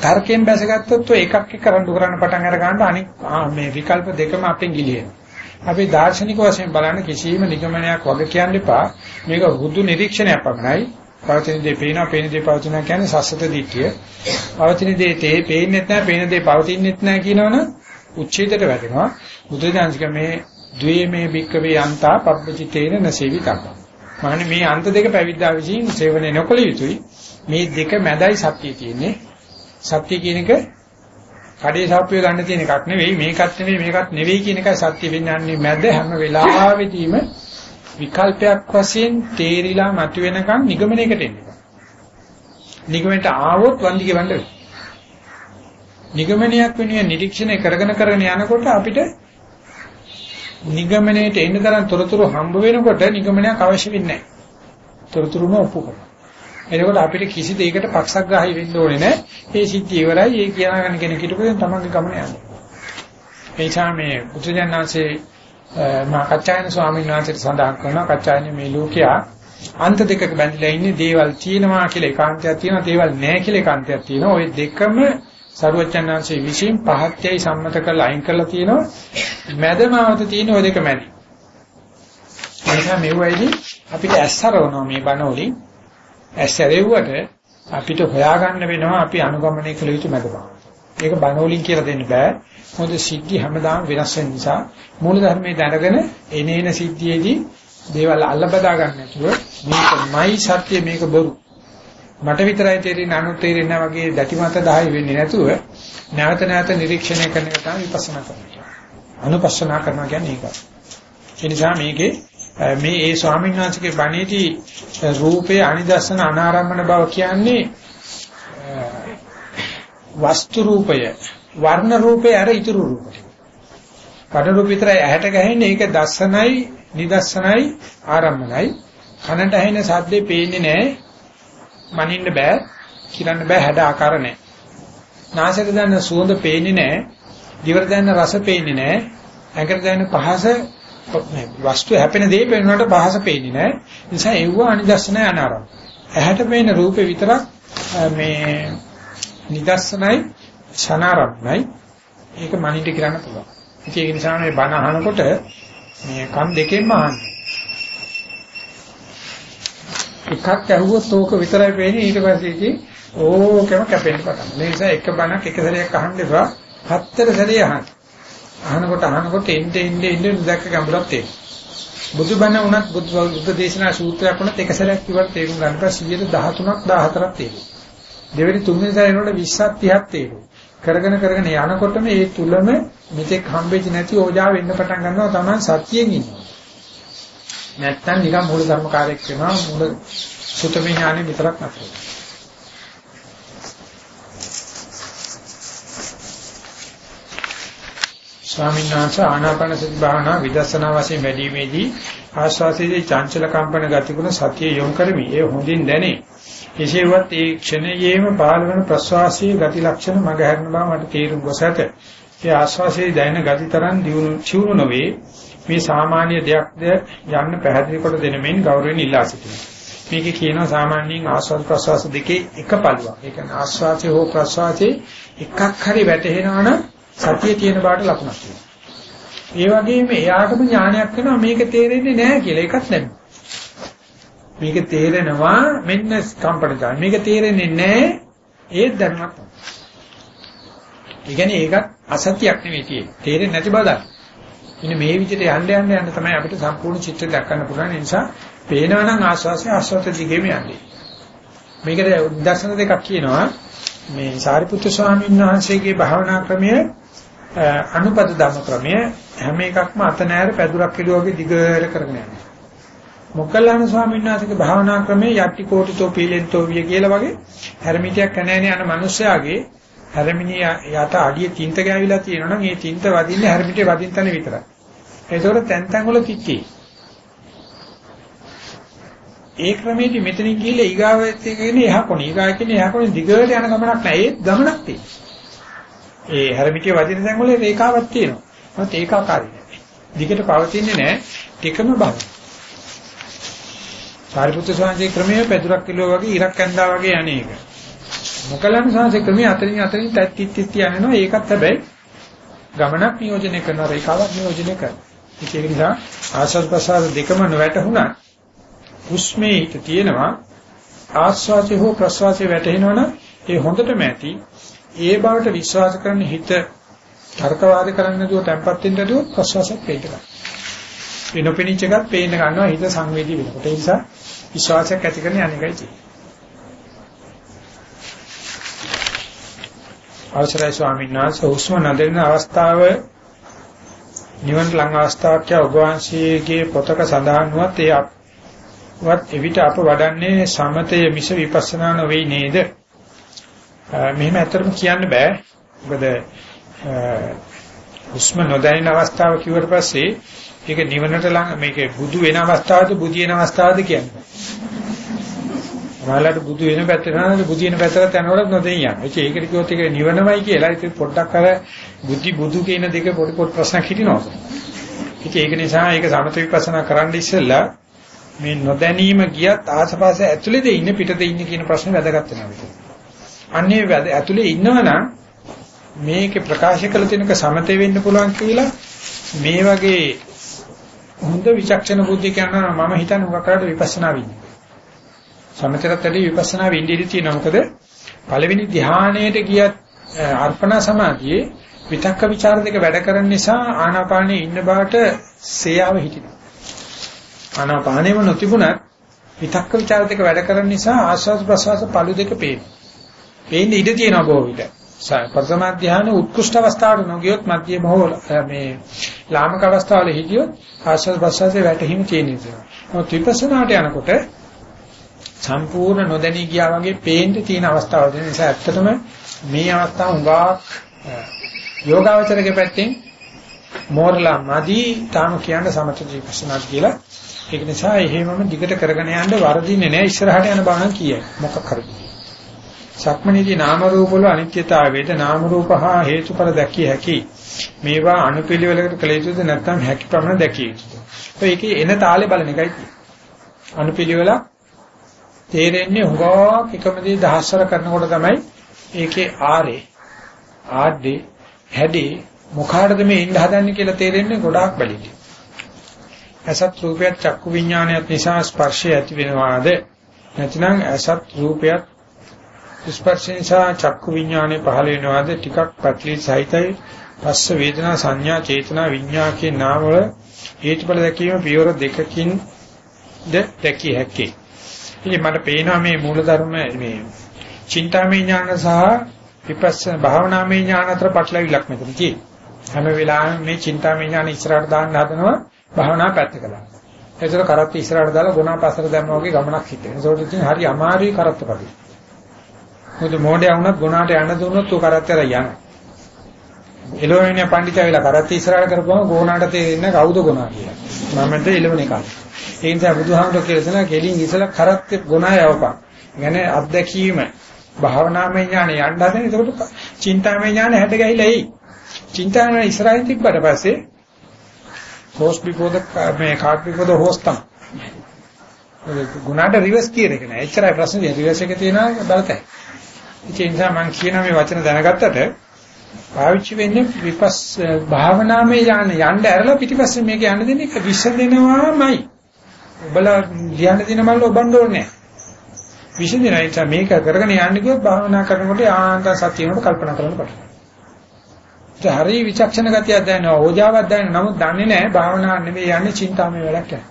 තර්කයෙන් බැසගත්තොත් ඔය එකක් එක රණ්ඩු කරන්න පටන් අර ගන්න අනික මේ විකල්ප දෙකම අපෙන් ගිලිහෙනවා. අපි දාර්ශනික වශයෙන් බලන්න කිසියම් නිගමනයක් වගේ කියන්න එපා. මේක හුදු නිරීක්ෂණයක් පමණයි. පවතින දේ පේනවා, පේන දේ පවතිනවා කියන්නේ සස්සත දිට්ඨිය. පවතින දේ තේ පේන්නේ නැහැ, පේන දේ පවතින්නේ නැහැ කියනවනම් උච්ඡේදයට වැටෙනවා. බුදුදහමක මේ ද්වේමේ භික්කවේ අන්තා පබ්බචිතේන නසේවිතං. මානේ මේ අන්ත දෙක පැවිද්දා විසින් සේවනයේ නොකළ යුතුයි. මේ දෙක මැදයි සත්‍යය තියෙන්නේ. සත්‍ය කියන එක කඩේ සාප්පුවේ ගන්න තියෙන එකක් නෙවෙයි මේකත් නෙවෙයි මේකත් නෙවෙයි කියන එකයි සත්‍ය වෙන්නේ මැද හැම වෙලාවෙදීම විකල්පයක් වශයෙන් තේරිලා මතුවෙනකන් නිගමනයකට එන්න. නිගමනට ආවොත් වන්දිගේ වණ්ඩ වෙයි. නිගමනයක් වෙනුවෙන් නිරීක්ෂණය කරගෙන කරගෙන යනකොට අපිට නිගමනයට එන්න තරම් තොරතුරු හම්බ වෙනකොට නිගමනයක් අවශ්‍ය වෙන්නේ නැහැ. තොරතුරුම ඔප්පු කරනවා. එතකොට අපිට කිසි දෙයකට පක්ෂග්‍රාහී වෙන්න ඕනේ නැහැ. මේ සිද්ධිය ඉවරයි. ඒ කියනගෙන කෙනෙක් හිටපොයෙන් තමන්ගේ ගමන යනවා. ඒ නිසා මේ බුදුජානනාංශේ මා කච්චායන ස්වාමීන් වහන්සේට සඳහන් කරනවා කච්චායන මේ ලෝකයා අන්ත දෙකක බැඳිලා ඉන්නේ දේවල් තියෙනවා කියලා ඒකාන්තයක් තියෙනවා දේවල් නැහැ කියලා ඒකාන්තයක් තියෙනවා. ওই දෙකම සරුවචනාංශයේ විශ්ින් පහත්යයි සම්මත කරලා අයින් කරලා තියෙනවා. මැදමාවත තියෙන ওই දෙක මැදි. එනිසා මෙවයිදී අපිට ඇස්සරවනවා මේ බණ වලින් ඇස්සරෙව්වට අපිට හොයාගන්න වෙනවා අපි අනුගමනය කළ යුතු මැදපා. ඒක බණෝලින් කියලා දෙන්න බෑ. මොකද සිද්ධි හැමදාම වෙනස් වෙන නිසා මූල ධර්මයේ දැනගෙන එනේන සිද්ධියේදී දේවල් අල්ල බදා ගන්න නැතුව මේකමයි සත්‍ය මේක බොරු. මට විතරයි තේරෙන්නේ අනුත් තේරෙන්නේ වගේ දැටි මත 10 වෙන්නේ නැතුව නැවත නැවත නිරීක්ෂණය කරන එක තමයි විපස්සනා කරන්නේ. අනුපස්සනා කරනවා කියන්නේ ඒකයි. ඒ නිසා මේකේ මේ ඒ ස්වාමීන් වහන්සේගේ බණේදී රූපේ අනිදස්සන අනාරම්මන බව කියන්නේ වස්තු රූපය වර්ණ රූපේ අර ඉතුරු රූපය. පඩ රූප විතරයි ඇහැට ගැහෙන්නේ ඒක දස්සනයි නිදස්සනයි ආරම්මනයි. කනට ඇහෙන සද්දේ පේන්නේ නැහැ. මනින්න බෑ. කිරන්න බෑ හැඩ ආකාර නැහැ. නාසයට දැනෙන සුවඳ පේන්නේ නැහැ. දිවට දැනෙන රස පේන්නේ නැහැ. ඇඟට දැනෙන පහස වස්තු හැපෙන දේ පේනකොට පහස පේන්නේ නැහැ. ඒ නිසා ඒව අනිදර්ශනය අනාරම්. ඇහැට පේන රූපේ විතරක් මේ නිදර්ශනයි ශනාරම්යි. ඒක මනිට කියන්න පුළුවන්. ඉතින් ඒ නිසා මේ බණ අහනකොට මේ කන් දෙකෙන්ම අහන්න. එකක් ඇහුවොත් ඕක විතරයි පේන්නේ ඊට පස්සේ ඉතින් ඕකම කැපෙන්න පටන්. ඒ නිසා එක බණක් එක සැරයක් අහන්න එපා. හතර සැරේ අහන්න. අහනකොට අහනකොට එන්නේ එන්නේ එන්නේ දැක්ක ගැඹුරක් තියෙනවා. බුදුබණ උනත් බුදු බුද්ධ දේශනා සූත්‍රයක් උනත් එක සැරයක් කිව්වට තේරුම් ගන්න බෑ 113ක් 14ක් තියෙනවා. දෙවෙනි තුන්වෙනි සැරේනකොට 20ක් 30ක් තියෙනවා. කරගෙන කරගෙන යනකොටම ඒ තුලම මෙතෙක් හම්බෙච්ච නැති ඕජාව වෙන්න පටන් ගන්නවා තමයි සතියෙන් ඉන්නේ. නැත්තම් නිකන් මූල ධර්ම කාර්යයක් වෙනවා මූල සුතමේ ඥානෙ විතරක් නැතුව. ස්වාමීන් වහන්සේ ආනාපාන සති භාවනා විදර්ශනා වශයෙන් වැඩිීමේදී ආස්වාසයේදී චංචල කම්පන ගතිගුණ සතිය යොමු කරමි. ඒ හොඳින් දැනේ. එසේවත් ඒ ක්ෂණයේම පාලවන ප්‍රස්වාසයේ ගති ලක්ෂණ මග හැරෙන බව මට තේරුම් ගොස් ඇත. ඒ ආස්වාසයේ දැනෙන ගති තරම් දියුණු චිවුණු නොවේ. මේ සාමාන්‍ය දෙයක්ද යන්න පැහැදිලි කොට දෙන මෙන් ගෞරවයෙන් ඉල්ලා සිටිනවා. මේකේ කියනවා සාමාන්‍යයෙන් ආස්වාද ප්‍රස්වාස දෙකේ එක පළුවක්. ඒ කියන්නේ ආස්වාදයේ හෝ ප්‍රස්වාසයේ එකක් හරි වැටෙනවා නම් සතිය තියෙන බාට ලකුණක් තියෙනවා. ඒ වගේම එයාටම ඥානයක් වෙනවා මේක තේරෙන්නේ නැහැ කියලා එකක් නැද්ද? මේක තේරෙනවා මෙන්න කම්පන ජාන. මේක තේරෙන්නේ නැහැ ඒත් දැනුමක්. ඒ කියන්නේ ඒකත් අසතියක් නෙවෙයි තියෙන්නේ. තේරෙන්නේ නැති බව දන්න. ඉතින් මේ විදිහට යන්න යන්න යන්න තමයි අපිට සම්පූර්ණ චිත්‍රය දක්වන්න පුළුවන්. ඒ නිසා පේනවා නම් ආස්වාසය ආස්වාද දිගේම යන්නේ. මේකට දර්ශන දෙකක් කියනවා. මේ සාරිපුත්‍ර ස්වාමීන් වහන්සේගේ භාවනා ක්‍රමය අනුපද ධම්ම ක්‍රමය හැම එකක්ම අත නෑර පැදුරක් කෙළුවා වගේ දිගට කරගෙන යනවා. මොග්ගල්ලාන ස්වාමීන් වහන්සේගේ භාවනා ක්‍රමයේ යටි කෝටිතෝ පීලෙන්තෝ විය කියලා වගේ හැරමිටියක් කනෑනේ යන මිනිස්යාගේ හැරමිනිය යට අඩිය තින්ත ගෑවිලා තියෙනවා නම් ඒ තින්ත වදින්නේ හැරමිටිය වදින තැන විතරයි. ඒකෝර තැන් තැන් වල කිච්චි. ඒ ක්‍රමයේදී මෙතනින් ගිහලා ඊගාවෙත් කියන්නේ එහා කොන ඊගාව කියන්නේ එහා කොන දිගට යන ගමනක් නෑ ඒ ගමනක් තියෙනවා. ඒ හැරමිටිය වදින තැන් වල රේඛාවක් තියෙනවා. මොකද ඒකාකාරී නෑ. දිගට පවතින්නේ නෑ ටිකම බව. සාරිපුත්‍ර ස්වාමීන්ගේ ක්‍රමයේ පැදුරක් කිලෝ වගේ ඉරක් ඇඳා වගේ අනේක. මොකලන් ස්වාමීන්ගේ ක්‍රමයේ අතරින් අතරින් තත් තිත් තිත් යනවා ඒකත් හැබැයි ගමනක් නියෝජනය කරනවා රේඛාවක් නියෝජනය කරනවා. ඒක නිසා ආශ්වාස ප්‍රශ්වාස දෙකම නොවැටුණා. හුස්මේ හිත තියෙනවා ආශ්වාසය හෝ ප්‍රශ්වාසය වැටෙනවනම් ඒ හොඳටම ඇති. ඒ බවට විශ්වාස කරන හිත තර්කවාද කරන්නේ නැතුව tempat වෙන්න නැතුව ප්‍රශ්වාසයක් පිට ගන්න. වෙනපෙනිච්ච එකත් පේන්න ගන්නවා හිත සංවේදී වෙනකොට. ඒ නිසා විශ්වාසයක් ඇති කරන අනේකයි තියෙන්නේ. අවසරයි ස්වාමීන් වහන්සේ හුස්ම නැදෙන අවස්ථාව නිවන ලං අවස්ථාවක් කිය ඔබ වහන්සේගේ පොතක සඳහන් වුවත් ඒ වත් එවිට අප වඩන්නේ සමතය මිස විපස්සනා නොවේ නේද? මෙහෙම ඇත්තටම කියන්න බෑ. මොකද හුස්ම නොදැනෙන අවස්ථාව කිව්වට පස්සේ ඒක නිවනට ලඟ මේකේ බුදු වෙන අවස්ථාවද බුදින අවස්ථාවද කියන්නේ. ඔයාලට බුදු වෙන පැත්තට යනවා බුදින පැත්තට යනකොට නොදෙන්න යනවා. ඒක ඒකට කිව්වොත් ඒක නිවනමයි කියලා. ඉතින් පොඩ්ඩක් අර බුද්ධි බුදු කියන දෙක පොඩි පොඩි ප්‍රශ්නක් හිටිනවා. ඉතින් ඒක නිසා ඒක සමත විපස්සනා කරන්න ඉස්සෙල්ලා මේ නොදැනීම ගියත් ආසපාස ඇතුලේද ඉන්නේ පිටද ඉන්නේ කියන ප්‍රශ්නේ වැදගත් වෙනවා. අන්නේ ඇතුලේ ඉන්නවනම් මේකේ ප්‍රකාශ කළ තැනක සමතේ වෙන්න පුළුවන් කියලා මේ වගේ හොඳ විචක්ෂණ බුද්ධිය කියනවා මම හිතන්නේ මොකක් කරාද විපස්සනා වෙන්නේ. සමතරත් ඇදී විපස්සනා වෙන්නේ ඉඳී තියෙනවා. මොකද පළවෙනි ධ්‍යානයේට ගියත් අර්පණා සමාධියේ විතක්ක ਵਿਚාර දෙක වැඩ කරන නිසා ආනාපානයේ ඉන්න බාට සේයාව හිටිනවා. ආනාපානෙම නොතිබුණත් විතක්ක ਵਿਚාර දෙක වැඩ කරන නිසා ආස්වාද ප්‍රසවාස පළු දෙක පේනවා. පේන්නේ ඉඳ තියෙනවා බොහෝ විට. ප්‍රථම ධානයේ උත්කෘෂ්ඨ අවස්ථාවට නොගියොත් මධ්‍යම හෝ මේ ලාමක අවස්ථාවල හිටියොත් ආස්වාද ප්‍රසවාසයේ වැටහිම තියෙන නිසා. මොකද විපස්සනාට යනකොට සම්පූර්ණ නොදැනී ගියා වගේ පේන්න තියෙන අවස්ථාවක් දෙන නිසා ඇත්තටම මේ අවස්ථාව උගා යෝගාවචරගේ පැත්තෙන් මෝරලා මදි තාම කියන්න සමථ විපස්සනා කියලා. ඒක නිසා එහෙමම දිගට කරගෙන යන්න වරදින්නේ නැහැ ඉස්සරහට යන බව නම් කියයි. මොකක් කරන්නේ සක්මණේදී නාම රූප වල අනිත්‍යතාවයේද නාම රූප හා හේතුඵල දැකිය හැකි. මේවා අනුපිළිවෙලකට කළ යුතුද නැත්නම් හැකි ප්‍රමණ දැකිය යුතුද? ඒකේ එන තාලේ බලන එකයි තියෙන්නේ. අනුපිළිවෙල තේරෙන්නේ හුඟක් එකම දේ දහස්වර කරනකොට තමයි ඒකේ ආරේ ආඩේ හැඩේ මොකාටද මේ ඉන්න හදන්නේ කියලා තේරෙන්නේ ගොඩාක් බැලිදී. අසත් රූපයත් චක්කු විඥානයත් නිසා ස්පර්ශය ඇති වෙනවාද? නැත්නම් අසත් රූපයත් ස්පර්ශ නිසා චක්කු විඥානේ පහළ වෙනවාද ටිකක් පැටලී සහිතයි පස්ස වේදනා සංඥා චේතනා විඥා කියන නාම වල හේතුඵල දැකීම පියවර දෙකකින් ද දැකිය හැකියි. ඉතින් මට පේනවා මේ මූලධර්ම මේ චින්තාමය ඥාන සහ විපස්ස භාවනාමය ඥාන අතර පැටලවිලක් මෙතන තියෙනවා. හැම වෙලාවෙම මේ චින්තාමය ඥාන ඉස්සරහට දාන්න හදනවා භාවනා පැත්ත කළා. ඒතර කරත් ඉස්සරහට දාලා ගුණා පස්සට දැම්මා වගේ ගමනක් හිටිනවා. ඒකට ඉතින් හරි අමාරුයි කරත්ත පදේ. මොකද මොඩේ වුණත් ගුණාට යන්න දුන්නොත් උ කරත්තර යනවා. එළවෙන්නේ පඬිතා වෙලා කරත්ත ඉස්සරහට කරපුවම ගෝණාට තේරෙන්නේ කවුද ගුණා කියලා. මමද එළවෙන එක. ඒ නිසා බුදුහාමුදුරුවෝ කියලා දෙනවා කෙලින් ඉස්සලා කරත්ත ගුණා යවපන්. يعني අත්දැකීම භාවනාමය ඥාන යන්න හදන. ඒකට චින්තාමය ඥාන හැඩ ගැහිලා එයි. චින්තාමය ඉස්සරහින් තිබ්බට පස්සේ හෝස් බිෆෝර් ද මේ කාට් බිෆෝර් ද හෝස් තමයි. ගුණාට රිවර්ස් කියන එක නෑ. එච්චරයි ප්‍රශ්නේ. රිවර්ස් එකේ තියෙනවා බලතයි. ඒ නිසා මම කියන මේ වචන දැනගත්තට පාවිච්චි වෙන්නේ විපස් භාවනාමය යන්න යන්න ඇරලා පිටිපස්සේ මේක යන්න දෙන එක විසඳෙනවාමයි. ඔබලා ලියන්න දින මල්ල ඔබන්න ඕනේ නැහැ. විසඳෙනා නිසා මේක කරගෙන යන්න ගියොත් භාවනා කරනකොට ආන්ත සතියනට කල්පනා කරන්න පටන් ගන්නවා. හරි විචක්ෂණ ගතියක් දැනෙනවා. ඕජාවක් දැනෙනවා. නමුත් දන්නේ නැහැ භාවනා නෙවෙයි යන්නේ චින්තාමය වැඩක් යනවා.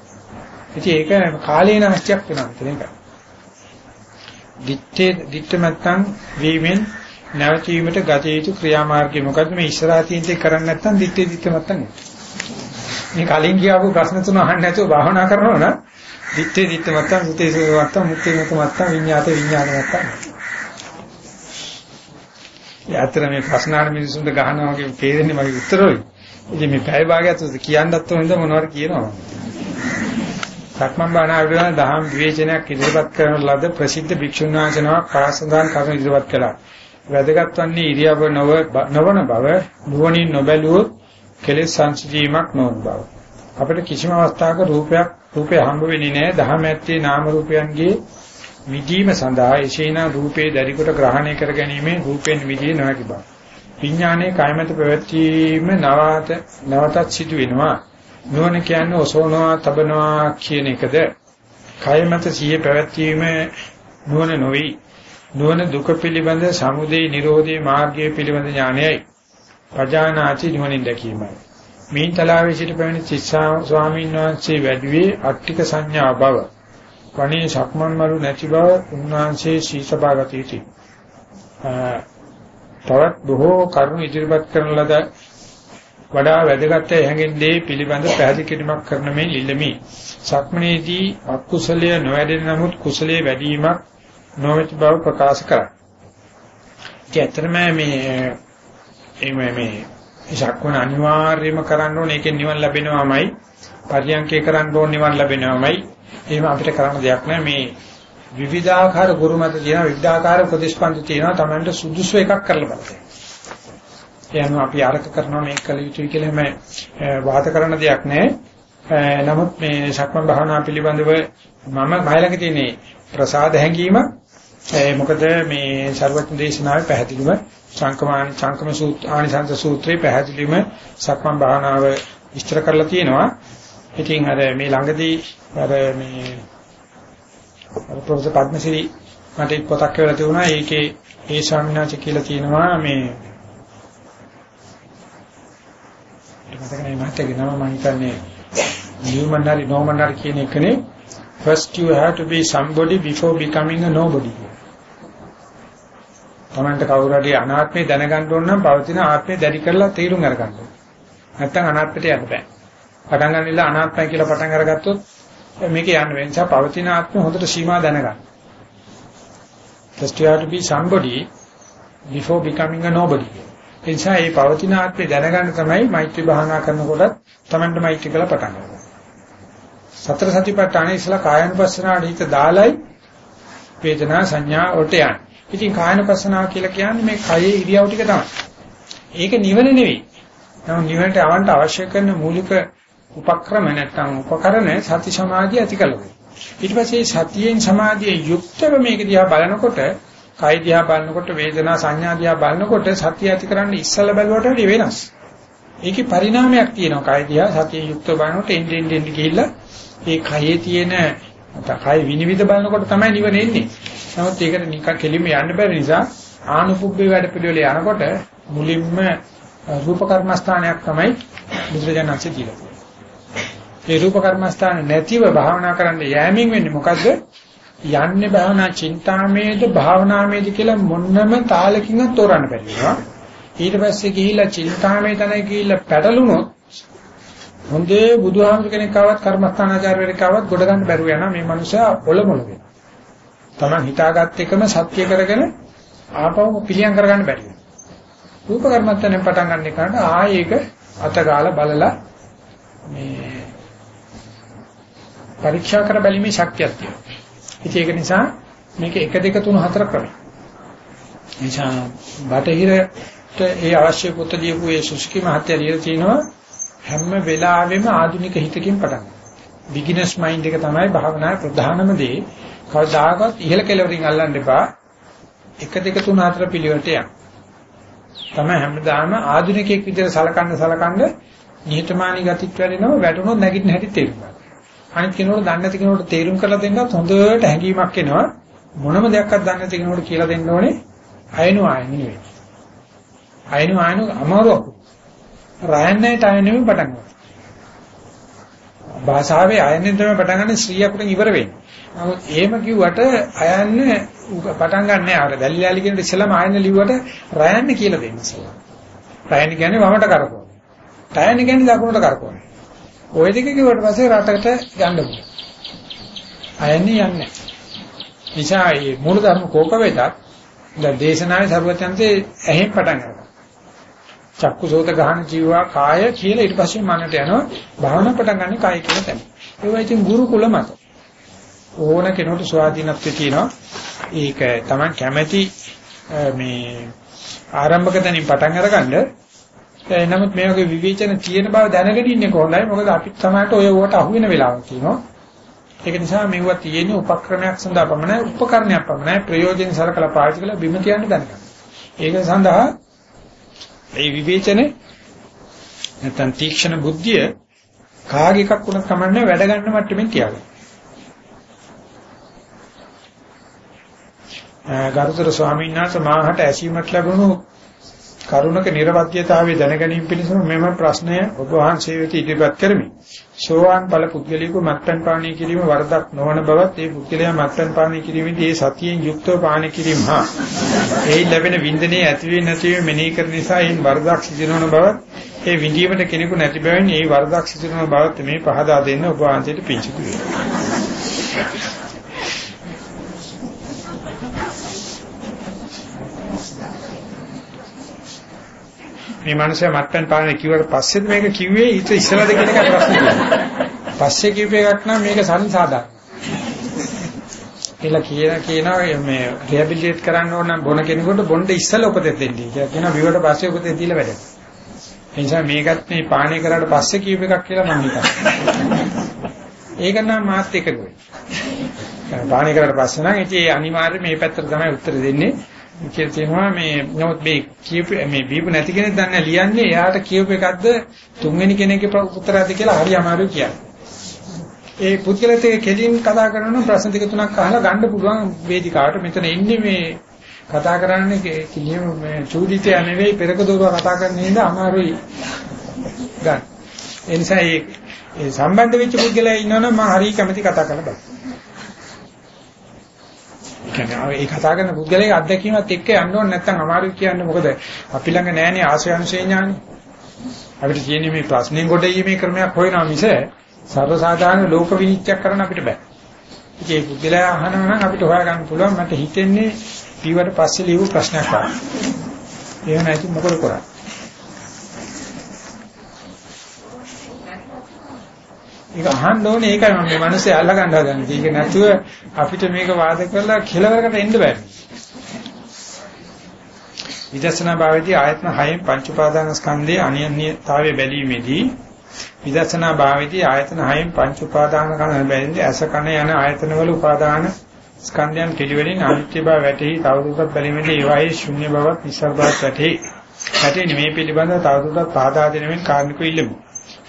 ඉතින් ඒක කාලේන අවශ්‍යයක් වෙනවා මේක. දිත්තේ දිත්ත නැත්තම් වීමෙන් නැවතීමට ගත යුතු ක්‍රියාමාර්ගය මොකද්ද? මේ ඉස්සරහා තියෙන දේ කරන්නේ නැත්තම් දිත්තේ දිත්ත නැත්තම් මේ කලින් කියපු ප්‍රශ්න තුන අහන්න නැතුව භාවනා කරනවා නම් දිත්තේ දිත්ත නැත්තම් මුතේ සේ නැත්තම් මුත්තේ නැත්තම් විඤ්ඤාතේ විඤ්ඤාත නැත්තම්. යාත්‍ර මේ ප්‍රශ්න අහන මිනිසුන්ට ගහනවා වගේ තේරෙන්නේ මගේ උත්තරෝයි. ඉතින් මේ පැය භාගයක් කියන්නත් ඕනද මොනවද කියනවා? සක්මන් භාවනා විවරණ දහම් විවේචනයක් ඉදිරිපත් කරන ලද ප්‍රසිද්ධ භික්ෂුන් වහන්සේනමක් පාසඳාන් කරුණු ඉදිරිපත් කළා. වැදගත් වන්නේ ඉරියව්ව නොව නොවන බව නුවණින් නොබැලුවොත් කෙලෙස් සංසිඳීමක් නොවන බව. අපිට කිසිම අවස්ථාවක රූපයක් රූපේ හම්බ වෙන්නේ නැහැ. දහම ඇත්තේ නාම රූපයන්ගේ විදීම සඳහා එසේනා රූපේ දැරිකොට ග්‍රහණය කර ගැනීමෙන් රූපෙන් විදී නොහැකි බව. විඥානයේ කායමත පැවැත්වීම නවත නවතත් සිදු වෙනවා. නුවණ කියන්නේ ඔසවනවා, තබනවා කියන එකද? කායමත සිහිය පැවැත්වීම නුවණ නොවේ. නුවණ දුක පිළිබඳ සමුදය නිරෝධයේ මාර්ගය පිළිබඳ ඥානයයි. පජානාති නුවණින් දැකීමයි. මේ තලාවේ සිට පැමිණි තිස්සා ස්වාමීන් වහන්සේ වැඩිවේ අට්ටික සංඥා බව. වණේ සක්මන් මරු නැති බව උන්වහන්සේ සීසභාගත යුතුය. තවත් බොහෝ කරුණු ඉදිරිපත් කරන ලද වඩා වැදගත් හැඟෙන්නේ පිළිබඳ පැහැදිලි කිරීමක් කරන මේ ඉල්ලමි. සක්මනේදී අකුසලයේ නොවැඩෙන නමුත් කුසලයේ වැඩිවීමක් නොවැති බව ප්‍රකාශ කරා. ඒ ඇත්තටම මේ මේ මේ සක්මන අනිවාර්යයෙන්ම කරන්න ඕනේ ඒකෙන් නිවන් ලැබෙනවාමයි පරියන්කේ කරන්න ඕනේ නිවන් ලැබෙනවාමයි එහෙම අපිට කරන්න දෙයක් නැහැ මේ විවිධාකාර ගුරු මත තියෙන විවිධාකාර ප්‍රතිස්පන්දි තියෙනවා Tamanට සුදුසු එකක් කරලා බලන්න. එහෙනම් අපි ආරක කරනවා මේක කළ යුතුයි කියලා මේ වාද කරන දෙයක් නැහැ. නමුත් මේ සක්මන් භාවනා පිළිබඳව මම මයිලක තියෙන ප්‍රසාද හැඟීම මොකද මේ ਸਰවඥ දේශනාවේ පැහැදිලිව සංකමාන සංකම සූත්‍ර ආනිසංස සූත්‍රයේ පැහැදිලිවම සක්මන් භාවනාව විස්තර කරලා තියෙනවා. ඉතින් අර මේ ළඟදී අර මේ අර ප්‍රොෆෙසර් පද්මසිරි මට එක් පොතක් කියලා තිබුණා. ඒකේ ඒ ස්වාමීන් වහන්සේ කියලා තියෙනවා මේ මතක නැහැ මතක නම මම හිතන්නේ human හරි normal හරි කියන එකනේ first you have to be somebody before becoming a nobody. තමන්ට කවුරු හරි අනාත්මය දැනගන්න ඕන නම් පවතින ආත්මය දැඩි කරලා තීරුම් අරගන්න ඕන. නැත්තම් අනාත්මයට යන්න බෑ. පටන් ගන්න ඉල්ල අනාත්මයි කියලා පටන් අරගත්තොත් මේක යන්න වෙන නිසා පවතින ආත්මය හොඳට සීමා දැනගන්න. Just you have to be somebody before becoming a nobody. එනිසා මේ පවතින ආත්මය දැනගන්න තමයි මෛත්‍රී භාවනා කරනකොට තමන්ට මෛත්‍රී කළ පටන් ගන්න. සතර සතිපට්ඨාන ඉස්සලා කායනුපස්සනාට හිත දාලයි වේදනා සංඥා වලට යන්නේ. ඉතින් කායනුපස්සනාව කියලා කියන්නේ මේ කයේ ඉරියව් ටික තමයි. ඒක නිවන නෙවෙයි. නමුත් නිවනට අවන්ට අවශ්‍ය කරන මූලික උපක්‍රම නැත්නම් උපකරණ සති සමාධිය ඇති කරගන්න. ඊට පස්සේ සතියෙන් සමාධියෙන් යුක්තව මේක දිහා බලනකොට කය දිහා බලනකොට වේදනා සංඥා දිහා බලනකොට සතිය ඇති කරන්න ඉස්සල බැලුවට වඩා වෙනස්. ඒකේ පරිණාමයක් තියෙනවා කය දිහා සතිය යුක්තව බලනකොට එන්න එන්න එන්න ගිහිල්ලා ඒ කයේ තියෙන කය විනිවිද බලනකොට තමයි නිවන එන්නේ. නමුත් ඒකට නිකන් කෙලින්ම යන්න බැරි නිසා ආනුපුබ්බේ වැඩ පිළිවෙල යනකොට මුලින්ම රූප කර්මස්ථානයක් තමයි බුදුරජාණන්සේ දීලා ඒ රූප කර්මස්ථාන නැතිව භාවනා කරන්න යෑමෙන් වෙන්නේ මොකද්ද? යන්නේ භාවනා චින්තාමේද භාවනාමේද කියලා මොන්නම තාලකින්වත් තෝරන්න බැරි වෙනවා. ඊට පස්සේ ගිහිල්ලා චින්තාමේ තැන ගිහිල්ලා පැටලුනොත් හොඳේ බුදුහාමුදුර කෙනෙක් ආවත් කර්මස්ථානාචාර්යවරයෙක් ආවත් ගොඩ ගන්න බැරුව යනවා මේ මනුස්සයා ඔලොමොල වෙනවා. Taman හිතාගත් එකම සත්‍ය කරගෙන ආපහු පිළියම් කරගන්න බැරි වෙනවා. රූප කර්මස්ථානේ පටන් ගන්න එකට ආයේක අතගාලා බලලා මේ පරීක්ෂා කර බැලීමේ ශක්තියක් තියෙනවා. ඉතින් ඒක නිසා මේක 1 2 3 4 ක්‍රමයි. එනිසා බටහිරට ඒ අවශ්‍ය පොත දීපු ඒ සුස්කි මහත්තයා ලියලා තිනවා හැම වෙලාවෙම ආධුනික හිතකින් පටන් ගන්න. බිග්ිනර්ස් මයින්ඩ් එක තමයි භාවනාවේ ප්‍රධානම දේ. කවදාකවත් ඉහළ කෙළවරින් අල්ලන්න එපා. 1 2 3 4 පිළිවෙලට යන්න. තමයි හැමදාම ආධුනිකයෙක් විදිහට සලකන්න සලකන්න නිහතමානී ගතිත් වැඩෙනවා වැටුනොත් නැගිටින හැටි තේරෙනවා. අනිත් කෙනෙකුට දන්නේ නැති කෙනෙකුට තේරුම් කරලා දෙන්නත් හොඳට හැඟීමක් එනවා. මොනම දෙයක්වත් දන්නේ නැති කෙනෙකුට කියලා දෙන්න ඕනේ අයනු ආයන නෙවෙයි. අයනු ආයන අමාරුවක්. රයන්නේ ටයනෙම පටන් ගන්නවා. භාෂාවේ අයන්නේ තමයි පටන් ගන්න ශ්‍රීයකුට ඉවර වෙන්නේ. නමුත් එහෙම කිව්වට අයන්නේ පටන් ගන්නෑ අර දැලිලාලි කියන ඉස්සලම ආයන්න ලිව්වට රයන්නේ කියලා දෙන්න ඉස්සලා. රයන්නේ කියන්නේ වමට කරකවන. ටයන්නේ කියන්නේ දකුණට කරකවන. ওই දෙක කිව්වට පස්සේ රටකට ගන්න පුළුවන්. අයන්නේ යන්නේ. නිසා මේ මූල ධර්ම කෝක වේදක් දැන් දේශනාවේ ਸਰවත්‍යන්තේ ඇහෙන් පටන් ගන්නවා. චක්කු සෝත ගහන ජීවා කාය කියලා ඊට පස්සේ මනට යනවා භාවනා පටන් ගන්න කාය කියලා තමයි. ඒවා ඉතින් ගුරු කුල මත. ඕන කෙනෙකුට ස්වාධීනත්වය තියෙනවා. ඒක තමයි කැමැති මේ ආරම්භක තැනින් පටන් අරගන්න නමුත් මේ වගේ විවේචන තියෙන බව දැනගෙන ඉන්නේ කොහොමදයි? මොකද අපිත් සමහරට ඔය වට අහු වෙන වෙලාවක් තියෙනවා. ඒක නිසා මෙවුවා තියෙන උපක්‍රමයක් සඳහා පමණයි උපකරණයක් පමණයි ප්‍රයෝජන සලකලා පාවිච්චි කළා බිම තියන්න දැනගන්න. ඒක සඳහා මේ විවේචනේ නැත්නම් තීක්ෂණ බුද්ධිය කාගේ එකක් වුණත් කමන්නේ වැඩ ගන්න මට්ටමින් තියාගන්න. ගරුතර ස්වාමීන් වහන්සේ මාහට ඇසීමට ලැබුණු කරුණක නිර්වද්‍යතාවය දැනගැනීම පිණිස මෙම ප්‍රශ්නය ඔබ වහන්සේ වෙත ඉදිරිපත් කරමි. සෝවාන් ඵල පුද්ගලිකව මත්පැන් පානය කිරීම වරදක් නොවන බවත් ඒ පුද්ගලයා මත්පැන් පානය කිරීමේදී ඒ සතියෙන් යුක්තව පානය කිරීම හා ඒ ලැබෙන වින්දනයේ ඇතිවෙන්නේ නැතිවෙ මෙනෙහි කරන නිසා ඒ වරදක් සිදු නොවන බවත් ඒ විඳීමට කෙනෙකු නැති බැවින් ඒ වරදක් සිදු නොවන බවත් මේ පහදා දෙන්න ඔබ වහන්සේට පිංසිතු වෙනවා. මේ මනුස්සයා මත්පැන් පාන කිව්වට පස්සේද මේක කිව්වේ ඊට ඉස්සරද කියන එක ප්‍රශ්නේ තියෙනවා. පස්සේ කිව්ව එකක් නම් මේක සංසාදා. කියලා කියන කියනවා මේ රිහැබිලිටේට් කරන්න ඕන නම් බොන කෙනෙකුට බොන්න ඉස්සෙල්ලා උපදෙස් දෙන්නේ. කියලා කියනවා බිවට පස්සේ උපදෙස් දීලා වැඩ. ඒ නිසා මේකත් මේ පානය කරාට පස්සේ කිව්ව එකක් කියලා මම හිතනවා. ඒක නම් මාත් එකගොයි. පානය කරාට පස්සේ නම් ඉතින් අනිවාර්යයෙන් මේ පැත්තට තමයි උත්තර දෙන්නේ. කියලා තියෙනවා මේ නමුත් මේ කියපු මේ බීපු නැති කෙනෙක් දන්නේ ලියන්නේ එයාට කියපු එකක්ද තුන්වෙනි කෙනෙක්ගේ උත්තරයක්ද කියලා හරි අමාරුයි කියන්නේ. ඒ පුද්ගලයාට කෙලින් කතා කරනවා ප්‍රශ්න දෙක තුනක් අහලා ගන්න පුළුවන් වේදිකාවට මෙතන ඉන්නේ මේ කතා කරන්නේ කිලියම මේ චූදිතය නෙවෙයි පෙරක දෝරුව කතා කරන හින්දා අමාරුයි ගන්න. ඒ නිසා මේ සම්බන්ධ වෙච්ච පුද්ගලයා ඉන්නවනම් මම හරි කැමති කතා කරන්න බලන්න. කියන්නේ ඒ කතා කරන පුද්ගලයාගේ අත්දැකීමත් එක්ක යන්න ඕනේ නැත්නම් අමාරුයි කියන්නේ මොකද අපි ළඟ නැහැනේ ආශය අනුශේ ඥානෙ. අපිට කියන්නේ මේ ප්‍රශ්නෙන් කොට යීමේ ක්‍රමයක් හොයනවා මිස සර්ව සාධාරණ ලෝක විනිශ්චයක් කරන්න අපිට බෑ. ඉතින් ඒ පුද්ගලයා අහනවා නම් අපිට හොයාගන්න පුළුවන් මට හිතෙන්නේ ඊවට පස්සේ ලියපු ප්‍රශ්නයක් වගේ. එහෙම නැති මොකද කරන්නේ? ඒක අහන්න ඕනේ ඒකයි මම මේ මිනිස්සේ අල්ල ගන්න හදන්නේ. ඒක නැතුව අපිට මේක වාද කරලා කෙලවරකට එන්න බෑ. විදර්ශනා භාවයේදී ආයතන 6න් පංච උපාදාන ස්කන්ධයේ අනියන්‍යතාවය බැලීමේදී විදර්ශනා භාවයේදී ආයතන 6න් පංච උපාදාන කරන බැලීමේදී අස කන යන ආයතනවල උපාදාන ස්කන්ධයන් පිළිවෙලින් අනිත්‍ය බව වැටහි තවදුරටත් බැලීමේදී ඒවායේ ශුන්‍ය බවක් නිසල් බවක් වැටහි. වැටෙන මේ පිළිබඳව තවදුරටත් පාදා දෙනමින් කාරණිකව ඉල්ලමු.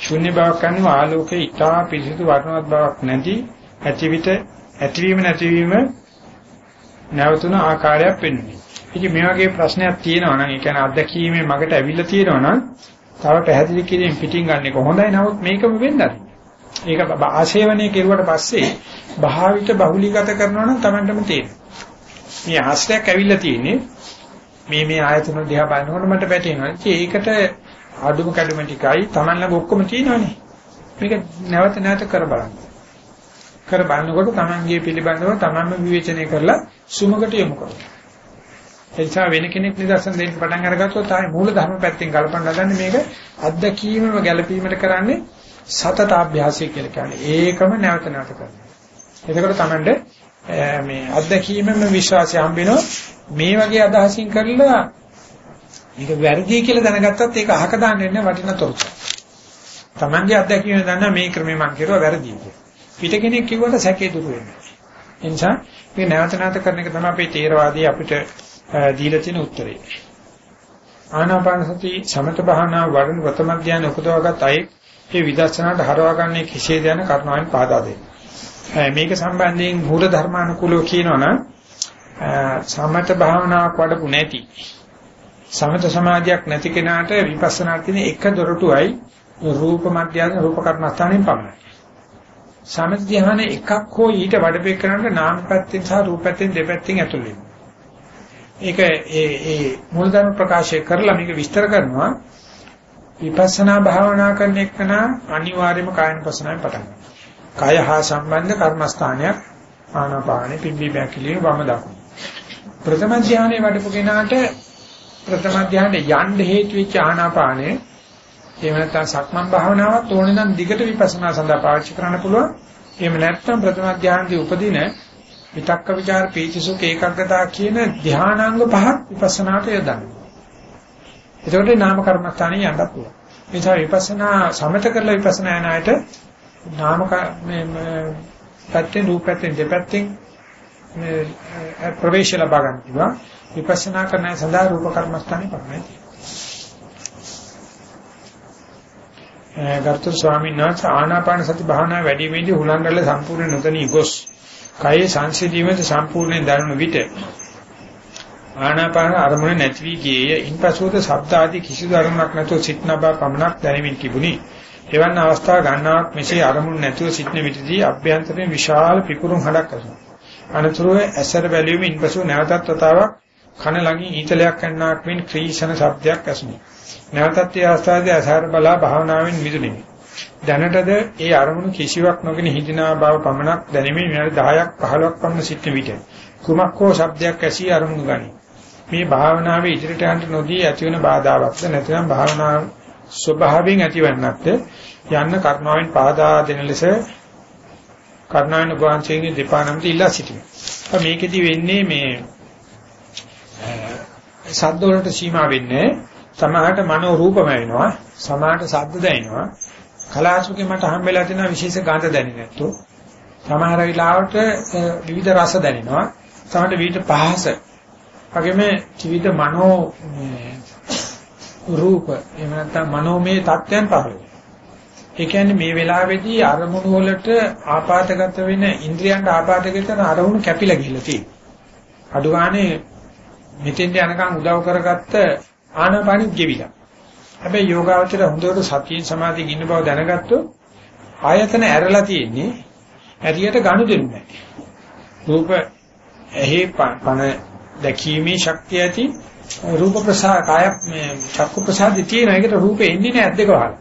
ශුන්‍ය බවක් අනුව ආලෝකයේ ඊටා පිරිසිදු වර්ණවත් බවක් නැති ඇතිවිත ඇතිවීම නැතිවීම නැවතුන ආකාරයක් වෙන්නේ. ඉතින් මේ වගේ ප්‍රශ්නයක් තියෙනවා නම් ඒ කියන්නේ අත්දැකීමේ මගට ඇවිල්ලා තියෙනවා නම් තව පැහැදිලි කිරීම පිටින් ගන්න එක හොඳයි. නමුත් මේකම වෙන්නත්. ඒක ආශේවනයේ කෙරුවට පස්සේ භාවිත බහුලීගත කරනවා නම් Tamanටම තේරෙනවා. මේ ආශ්‍රයක් ඇවිල්ලා තියෙන්නේ මේ මේ ආයතන දිහා බලනකොට මට වැටෙනවා. ඒකට අඩුම කැඩුම ටිකයි Taman ළඟ ඔක්කොම තියෙනවනේ. මේක නැවත නැවත කර බලන්න. කර බලනකොට Tamanගේ පිළිබඳව Tamanම විවේචනය කරලා සුමකට යොමු කරනවා. එනිසා වෙන කෙනෙක් නිදර්ශන දෙන්න පටන් අරගත්තොත් ආයේ මූල ධර්ම පැත්තෙන් කල්පනා කරගන්න මේක අත්දැකීමම ගැළපීමට කරන්නේ සතත අභ්‍යාසය කියලා කියන්නේ. ඒකම නැවත නැවත කරනවා. එතකොට Tamande මේ අත්දැකීමම විශ්වාසය හම්බ වෙනවා. මේ වගේ අදහසින් කරලා මේක වැරදි කියලා දැනගත්තත් ඒක අහක දාන්න ඉන්න වටින තොරතුරු. Tamange අත්දැකීම දන්නා මේ ක්‍රමේ මම කරුවා වැරදි කියලා. පිට කෙනෙක් කිව්වට සැකේ දුරු වෙනවා. ඒ නිසා මේ නැවත නැවත කරන එක තමයි අපේ තේරවාදී අපිට දීලා තියෙන උත්තරේ. ආනාපාන සති සමත භාවනා වඩන ප්‍රථම ධ්‍යාන උපදවාගත් අය මේ විදර්ශනාට හරවා ගන්න කෙසේද යන කරුණාවෙන් පාදා දෙන්න. මේක සම්බන්ධයෙන් මූල ධර්මානුකූලව කියනවනම් සමත භාවනාවක් වඩපු නැති සමත සමාධියක් නැති කෙනාට විපස්සනා තියෙන එක දොරටුවයි රූප මධ්‍යස්ථ රූප කර්මස්ථානෙන් පමණයි. සමත ධ්‍යාන එකක් හෝ ඊට වඩපේ කරනට නාම පැත්තෙන් සහ රූප පැත්තෙන් දෙපැත්තෙන් ඇතුල් වෙනවා. ඒක ඒ ඒ මූලධර්ම ප්‍රකාශය කරලා මේක විස්තර කරනවා විපස්සනා භාවනා කරන එකන අනිවාර්යයෙන්ම කායන පසනාවෙන් පටන් ගන්නවා. කාය හා සම්බන්ධ කර්මස්ථානයක් ආනාපානෙ පිම්බි බැකිලිය වම දකුණ. ප්‍රථම ධානයේ වඩපු කෙනාට ප්‍රථම ධානයේ යන්න හේතු වෙච්ච ආනාපානය එහෙම නැත්නම් සක්මන් භාවනාවත් ඕනේ නම් දිගට විපස්සනා සඳහා පාවිච්චි කරන්න පුළුවන්. එහෙම නැත්නම් ප්‍රථම ධානයේදී උපදින විතක්ක ਵਿਚාර පීතිසුඛ ඒකාග්‍රතාව කියන ධානාංග පහක් විපස්සනාට යොදන්න. එතකොට නාම කර්මස්ථානේ යන්නත් පුළුවන්. ඒ නිසා විපස්සනා සමත කරලා විපස්සනා යන අයට නාම මේ පැත්තෙන් රූප පැත්තෙන් දෙපැත්තෙන් මේ ප්‍රවේශ ලබා ගන්න පුළුවන්. විපස්සනා කරන සඳහා රූප කර්මස්ථානේ පමණයි. ගරුතර ස්වාමීන් වහන්සේ ආනාපාන සති භාවනා වැඩිමේදී හුලංගල සම්පූර්ණ නොතනී ගොස් කයේ සංසිඳීමේ සම්පූර්ණ දරුණු විට ආනාපාන අරමුණ නැති වී ගියේය. ඉන්පසුද ශබ්ද ආදී කිසිදු අරමුණක් නැතුව සිටන බව පමණක් දැනෙමින් තිබුණි. එවන් අවස්ථා ගන්නාවක් මෙසේ අරමුණු නැතුව සිටන විටදී අභ්‍යන්තරයෙන් විශාල පිපුරුම් හඩක් ඇසුණා. අනතුරුව ඇසර බැලීමෙන් ඉන්පසු නැවතත් වතාවක් කන ළඟින් ඊතලයක් කන්නාක් මෙන් ක්‍රීෂණ ශබ්දයක් ඇසුණා. නැවතත් ඒ අවස්ථාවේ අසාර බලා භාවනාවෙන් මිදුණෙමි. දැනටද ඒ අරමුණු කිසිවක් නොගෙන හිඳිනා බව පමණක් දැනෙමින් විනාඩි 10ක් 15ක් පමණ සිටින විට කුමක් හෝ ශබ්දයක් ඇසී අරමුණු ගනී. මේ භාවනාවේ ඉදිරියට යන්න නොදී ඇතිවන බාධාවක්ද නැත්නම් භාවනා ස්වභාවයෙන් ඇතිවන්නක්ද යන්න කර්ණාවෙන් පාදා දෙන ලෙස කර්ණායන ගෝවංශයේ දෙපා නම්ද ඉල්ලා සිටිනවා. මේකෙදි වෙන්නේ මේ සද්ද වලට සීමා වෙන්නේ සමහරට මනෝ රූපම වෙනවා සමහරට ශබ්ද දැනෙනවා. කලාසුකේ මට හම්බෙලා තියෙන විශේෂ ගඳ දැනෙන්නේ නැත්තු. සමහර විලාවට විවිධ රස දැනෙනවා. සමහරට විවිධ පහස. වගේම විවිධ මනෝ රූප එහෙම නැත්නම් මනෝමය තත්ත්වයන් පහළ ඒ කියන්නේ මේ වෙලාවේදී අරමුණු වලට ආපాతගත වෙන ඉන්ද්‍රියන්ට ආපాతගත කරන අරමුණු කැපිලා ගිහලා තියෙනවා අඩු ගානේ මෙතෙන්ට යනකම් උදව් කරගත්ත ආනාපානෙ ගෙවිලා. හැබැයි යෝගාවචර හොඳට සතියෙන් සමාධියෙන් ඉන්න බව දැනගත්තොත් ආයතන ඇරලා තියෙන්නේ ඇරියට ගනු දෙන්නේ නැහැ. රූප ඇහි පන දැකීමේ ශක්තිය ඇති රූප ප්‍රසාර කාය මේ චක්කු ප්‍රසාදේ තියෙන එකට රූපෙ එන්නේ නැහැ අද්දක වහලා.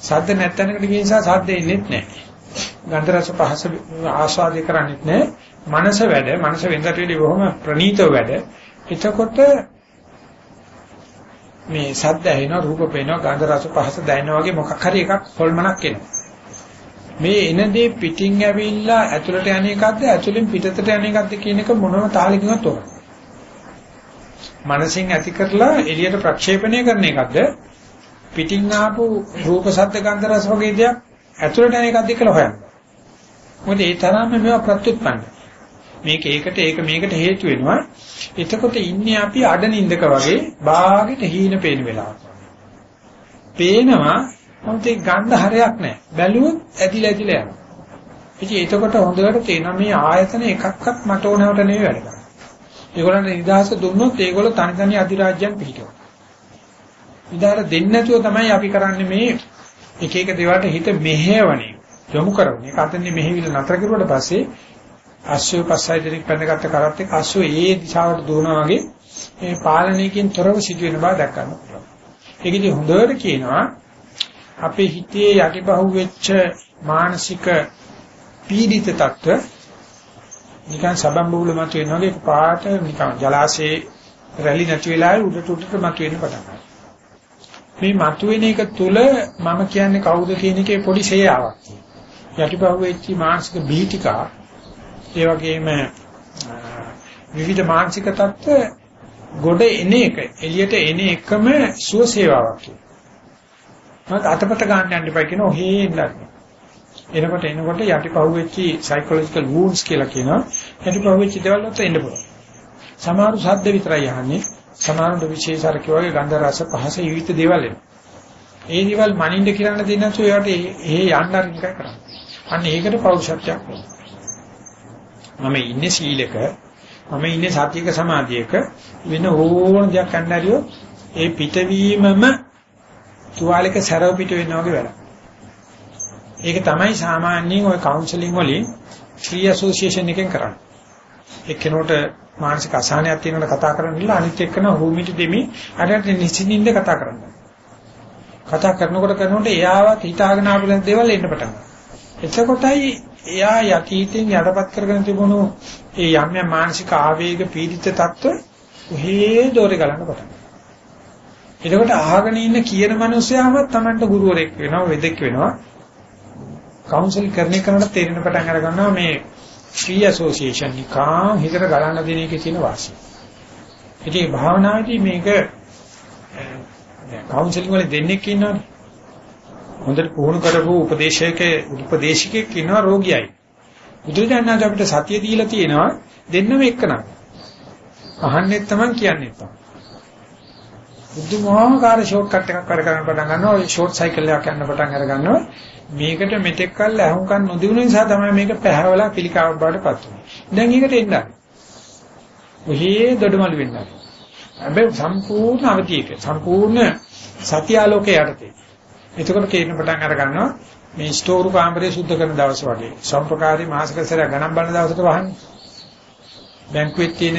සද්ද නැත්තනකට ගිය නිසා සද්ද එන්නේ නැහැ. ගන්ධ රස පහස ආස්වාදේ කරන්නේ නැහැ. මනස වැඩ, මනස වෙනදට වඩා බොහොම ප්‍රණීතව වැඩ. එතකොට මේ සද්ද ඇහෙනවා, රූප පේනවා, ගන්ධ රස පහස දැනෙනවා වගේ මොකක් හරි එකක් හොල්මනක් එනවා. මේ එනදී පිටින් ඇවිල්ලා ඇතුළට යන එකක්ද ඇතුළෙන් පිටතට යන එකක්ද කියන එක මොනම තාලකින්වත් තොරයි. මනසින් ඇති කරලා එළියට ප්‍රක්ෂේපණය කරන එකක්ද පිටින් ආපු රූප ශබ්ද ගන්ධ රස වගේ දේක් ඇතුළට යන එකක්ද කියලා හොයන්න. මොකද ඒ තරම්ම මේවා ප්‍රත්‍යুৎපන්න. මේක ඒකට ඒක මේකට හේතු වෙනවා. එතකොට ඉන්නේ අපි අඩනින්දක වගේ බාගෙට හීන පේන වෙලාවක. පේනවා නමුත් ඒ ගන්ධ හරයක් නැහැ. බැලුවොත් ඇදිලා ඇදිලා යනවා. ඉතින් එතකොට හොඳට තේනවා මේ ආයතන එකක්වත් මට ඕනවට නෙවෙයි වැඩ කරන්නේ. ඒගොල්ලන්ට නිදහස දුන්නොත් ඒගොල්ලෝ තනි තනි අධිරාජ්‍යයන් පිහිටවනවා. ඉදාර දෙන්නේ නැතුව තමයි අපි කරන්නේ මේ එක එක දේවල්ට හිත මෙහෙවන්නේ. යොමු කරන්නේ. ඒක අතන්නේ මෙහෙවිල නතර කරුවට පස්සේ අස්සෝ පස්සයි දෙනින් පැනගත්ත කරත් එක්ක අස්සෝ ඒ දිශාවට දුවනවා වගේ මේ පාලනයකින් තොරව සිදුවෙන බව දැක් ගන්න පුළුවන්. ඒකදී හොඳට කියනවා අපේ හිතේ යටිපහුව වෙච්ච මානසික පීඩිත තත්ත්ව නිකන් සබම්බුල මත වෙන වගේ පාට නිකන් ජලාශයේ රැලි නැති වෙලාවේ උඩට උඩට මත වෙන්න පටන් ගන්නවා. මේ මතුවෙන එක තුල මම කියන්නේ කවුද කියන එකේ පොඩි ශේයාවක් තියෙනවා. යටිපහුව වෙච්ච මානසික බීතිකා ඒ වගේම විවිධ මානසික තත්ත්ව ගොඩ එන එක එළියට එන එකම සුව සේවාවක් කියලා. මම අතපත ගන්න යන්න එපා කියන ඔහේ ඉන්නත්. එනකොට එනකොට යටිපහුවෙච්ච සයිකොලොජිකල් වූන්ඩ්ස් කියලා කියනවා. යටිපහුවෙච්ච දේවල් වලට එන්න පුළුවන්. සමහර ශබ්ද විතරයි අහන්නේ. සමහරට විශේෂ අර කිව්වාගේ ගන්ධ රස පහස විවිධ දේවල් එනවා. ඒ දේවල් මනින්න කියන්න දෙන්නේ නැතුව ඒවට එහෙ යන්න අරින් එකයි කරන්නේ. අන්න ඒකට පෞරුෂත්වයක් මම ඉන්නේ සීලක මම ඉන්නේ සතියක සමාධියක වෙන ඕන දෙයක් ගන්න හරියෝ ඒ පිටවීමම තුවාලයක සැරව පිට වෙනවා වගේ වැඩක්. ඒක තමයි සාමාන්‍යයෙන් ওই කවුන්සලින් වලින් ෆ්‍රී ඇසෝසියේෂන් එකෙන් කරන්නේ. එක්කෙනෙකුට මානසික අසහනයක් තියෙනකොට කතා කරන්න අනිත් එක්කන රූමිට දෙමි අරට නිසින්ින්ද කතා කරන්න. කතා කරනකොට කරනකොට එයාවත් හිතාගෙන ආපු දේවල් එන්න පටන් එතකොටයි එයා යටීතෙන් යටපත් කරගෙන තිබුණු ඒ යම් යම් මානසික ආවේග පීඩිත තත්ත්ව ඔහේ දෝරේ ගලන්න පටන් එතකොට අහගෙන ඉන්න කියන මිනිස්යාමත් Tamanට ගුරුවරෙක් වෙනවා වෙදෙක් වෙනවා. කවුන්සල් කරන කෙනාට තේරෙන පටන් අර ගන්නවා මේ ෆ්‍රී ඇසෝසියේෂන් නිකා හිතට ගලන්න දෙන එකේ තියෙන වාසිය. ඉතින් භාවනාවේදී මේක කවුන්සලින් වල දෙන්නෙක් ඉන්නවනේ. හොඳට පුහුණු කරපු උපදේශයක උපදේශකෙක් ඉන්නවා රෝගියයි. බුදුරජාණන් අපිට සතිය දීලා තියෙනවා දෙන්නම එක්කනම්. අහන්නෙත් තමයි කියන්නෙත් තමයි. බුදුමහාකාර ෂෝට් කට් එකක් කර කරන්න පටන් ගන්නවා. ඔය ෂෝට් සයිකල් එකක් යන්න පටන් අර ගන්නවා. මේකට මෙතෙක් කල් අහුම්කන් නොදිනුන නිසා තමයි මේක පැහැවලා පිළිකාවක් බවට පත් වෙන්නේ. දැන් ඒකට එන්න. ඔහේ දොඩමළු වෙන්න. හැබැයි සම්පූර්ණ අවධියක සම්පූර්ණ සත්‍ය ආලෝකයේ යටතේ. එතකොට කේන්න පටන් අර ගන්නවා මේ ස්ටෝරු කාමරය සුද්ධ කරන දවස් වගේ. සම්ප්‍රකාරී මාසික සැරයක් ගණන් බලන දවසට වහන්නේ. බැංකුවේ තියෙන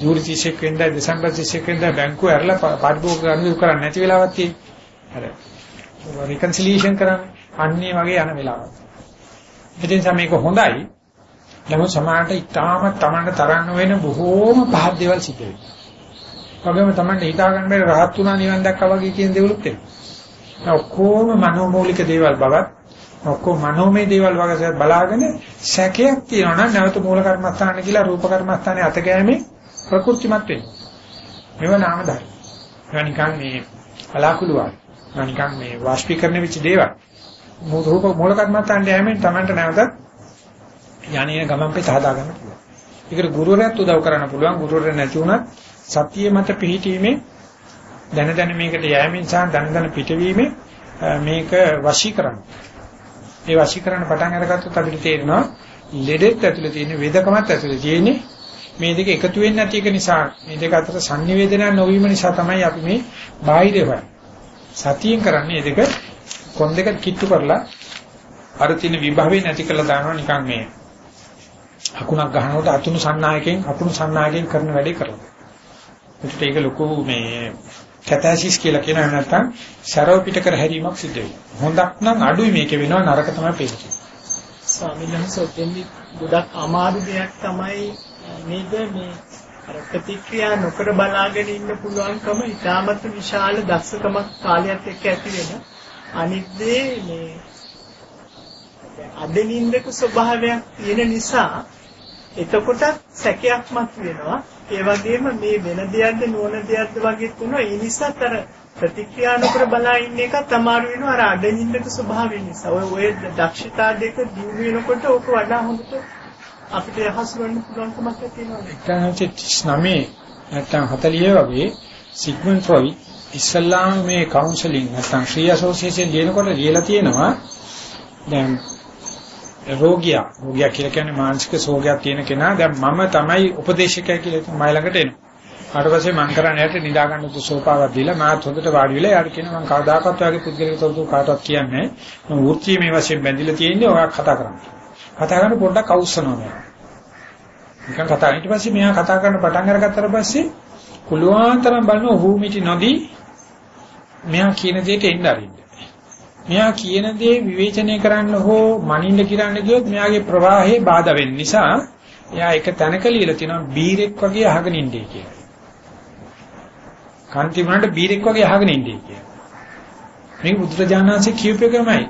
ජූරි 31 වෙනිදා දෙසැම්බර් 31 වෙනිදා බැංකුව ඇරලා පාඩුවක ගනුදෙනු කරන්නේ නැති වෙලාවක් තියෙන්නේ. අර රිකන්සිලියේෂන් කරන්නේ අන්නේ වගේ යන වෙලාවක්. ඉතින් මේක හොඳයි. නමුත් සමාජයට ඉතාම තමන්ට තරන්න වෙන බොහෝම පහත් දේවල් සිද්ධ වෙනවා. වගේම තමන්ට හිතා ගන්න බැරි රහත් වුණා නිවන් දැක්කා වගේ කියන දේවලුත් එනවා. ඔක්කොම මනෝමූලික දේවල් බවත් ඔක්කොම මනෝමය දේවල් වගේ බලාගෙන සැකයක් තියෙනවා නම් නැවත මූල කර්මස්ථාන කියලා රූප කර්මස්ථානේ අත ගෑමේ ප්‍රකෘතිමත් වෙනවා. මේව නාම ධර්ම. ඒවා නිකන් මේ බලාකුළුවක්. නිකන් මේ වාෂ්පීකරණ වෙච්ච දේවල්. රූප මූල කර්මස්ථානට යෑමෙන් Tamanට නැවතත් යන්නේ ගමන් පෙත හදා ගන්න පුළුවන්. ඒකට ගුරුවරයාත් උදව් කරන්න පුළුවන්. ගුරුවරයා නැති වුණත් සතිය මත පිහිටීමේ දැන දැන මේකට යෑමෙන් සහ දැන දැන පිටවීමේ මේක වශී කරන්න. ඒ වශීකරණ පටන් අරගත්තොත් අපිට තේරෙනවා ලෙඩෙත් ඇතුලේ තියෙන වේදකමත් ඇතුලේ තියෙන්නේ මේ දෙක එකතු වෙන්නේ නැති එක නිසා මේ දෙක අතර sannivedana නොවීම නිසා තමයි අපි මේ බාහිරව සතියෙන් කරන්නේ දෙක කොන් දෙක කිට්ටු කරලා අර තියෙන විභවය නැති කරලා දානවා නිකන් මේ අකුණක් ගන්නකොට අතුණු සන්නායකෙන් අකුණු සන්නායකෙන් කරන වැඩේ කරලා. ඒකට ඒක ලොකු මේ කැතැසිස් කියලා කියනවා නැත්නම් සරව පිට කර හැරීමක් සිද්ධ වෙනවා. හොඳක් නම් අඩුයි මේකේ වෙනවා නරක තමයි පේන්නේ. ස්වාමීන් වහන්සේ ඔතෙන්දි ගොඩක් අමාරු දෙයක් තමයි නේද මේ අර ප්‍රතික්‍රියා නොකර බලාගෙන ඉන්න පුළුවන්කම ඉතාමත් විශාල දක්ෂකමක් කාලයක් එක්ක ඇති වෙන අනිත් දේ මේ අදනින්දක ස්වභාවයක් තියෙන නිසා එතකොටත් සැකයක් මත වෙනවා ඒ වගේම මේ වෙන දෙයක්ද නොවන දෙයක්ද වගේ තුන ඒ නිසාත් අර ප්‍රතික්‍රියා නොකර බලා ඉන්න එකත් අමාරු වෙනවා අර අඩින්දක ස්වභාවය නිසා. ඔය ඔය දක්ෂතා දෙක දියුණු වෙනකොට ඕක වඩා හොඳට අපිට හසු වෙන්න පුළුවන්කමක් තියෙනවා. 1939 නැත්නම් 40 වගේ සිග්මන්ඩ් ෆ්‍රොයිඩ් ඉස්ලාම් මේ කවුන්සලින් නැත්නම් ෆ්‍රී ඇසෝසියේෂන් ලියනකොට ලියලා තියෙනවා දැන් රෝගියා රෝගියා කියලා කියන්නේ මානසික සෝගයක් තියෙන කෙනා දැන් මම තමයි උපදේශකයා කියලා මම ළඟට එනවා. ඊට පස්සේ මම කරන්නේ යට නිදා ගන්න සෝපාවක් දීලා මාත් හොඳට වාඩි වෙලා යාට කියනවා මම කවදාකවත් ඔයාගේ පුද්ගලික තොරතුරු කාටවත් කියන්නේ නැහැ. මම වෘත්තිය මේ වශයෙන් බැඳිලා තියෙන්නේ ඔයා කතා කරන්න. කතා කරන පොඩ්ඩක් අවුස්සනවා මම. නිකන් කතා ඊට පස්සේ මෙයා කතා කරන්න පටන් අරගත්තට පස්සේ කුලුවාන් තරම් බලන ඔහු නොදී මෙයා කියන දෙයට එන්න අරින්න. මෙයා කියන දේ විවේචනය කරන්න හෝ මනින්න කිරන්න ගියොත් මෙයාගේ ප්‍රවාහයේ බාධා වෙන්න නිසා එයා එක තැනක ලියලා තියෙනවා බීරෙක් වගේ අහගෙන ඉන්නේ කියලා. කාන්ති වුණාට බීරෙක් වගේ අහගෙන ඉන්නේ කියලා. මේක බුදුරජාණන්සේ කියූපේකමයි.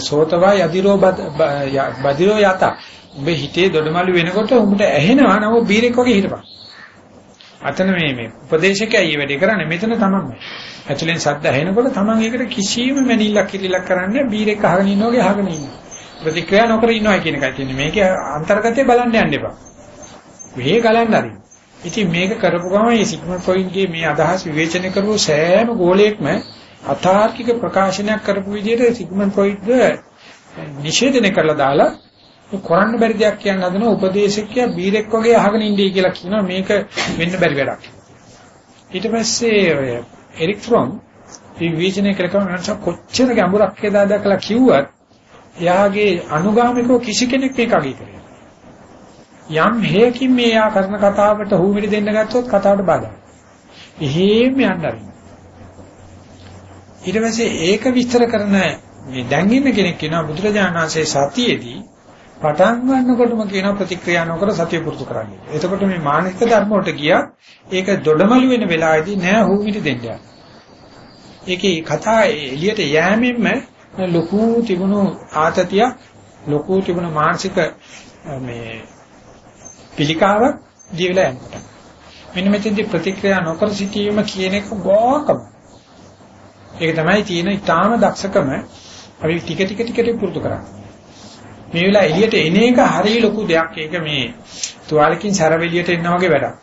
සෝතවා යදිරෝ බදිරෝ යත. ඔබ හිතේ දොඩමළු වෙනකොට උඹට ඇහෙනවා නම බීරෙක් වගේ හිටපන්. අතන මේ මේ උපදේශකයා ඊ වැඩේ කරන්නේ මෙතන තමයි. ඇතුලෙන් ශබ්ද ඇහෙනකොට තමන් ඒකට කිසිම මැනිල්ලක් කිලිලක් කරන්නේ බීරෙක් අහගෙන ඉන්න වගේ අහගෙන ඉන්නවා. ප්‍රතික්‍රියා නොකර ඉන්නවා කියන එකයි තියෙන්නේ. මේකේ අන්තර්ගතය බලන්න යන්න එපා. මේ ගලන්න හරි. ඉතින් මේක කරපු ගමන් මේ සිග්මන්ඩ් ෆ්‍රොයිඩ්ගේ මේ අදහස් විවේචනය කරපු සෑම ගෝලයක්ම අතාර්කික ප්‍රකාශනයක් කරපු විදිහට සිග්මන්ඩ් ෆ්‍රොයිඩ් නිෂේධනය කරලා දාලා කරන්න බැරි දෙයක් කියන්න හදන උපදේශකයා බීරෙක් වගේ අහගෙන ඉන්නේ කියලා කියනවා මේක වෙන්න බැරි වැඩක්. ඊට පස්සේ එරික් ෆ්‍රොම් විවේචනය කරකම මනස කොච්චර ගැඹුරක් හදා දැකලා කිව්වත් එයාගේ අනුගාමිකව කිසි කෙනෙක් මේක අගය කරේ. යම් හේකින් මේ යා කරන කතාවට හුමිරි දෙන්න ගත්තොත් කතාවට බාධා. එහෙම යන්න අරින්න. ඊට පස්සේ ඒක විස්තර කරන මේ දැන් ඉන්න කෙනෙක් කියනවා බුදුරජාණන් වහන්සේ සතියේදී පටන් ගන්නකොටම කියන ප්‍රතික්‍රියා නොකර සතිය පුරුදු කරන්නේ. එතකොට මේ මානසික ධර්ම වලට ගියා ඒක දොඩමළු වෙන වෙලාවේදී නෑ හුමිට දෙන්න. ඒකේ කතා එළියට යෑමෙන්ම ලොකු තිබුණු ආතතිය ලොකු තිබුණු මානසික මේ පිළිකාවක් ජීවිලා යනවා. මෙන්න මෙතෙන්දී ප්‍රතික්‍රියා නොකර සිටීම කියන එක ගෝකම. ඒක තමයි තියෙන ඊටාම දක්ෂකම අපි ටික ටික ටික පුරුදු කරන්නේ. මේ වෙලාව එළියට එන එක හරිය ලොකු දෙයක්. ඒක මේ තුවාලකින් සැරව එළියට එනවා වගේ වැඩක්.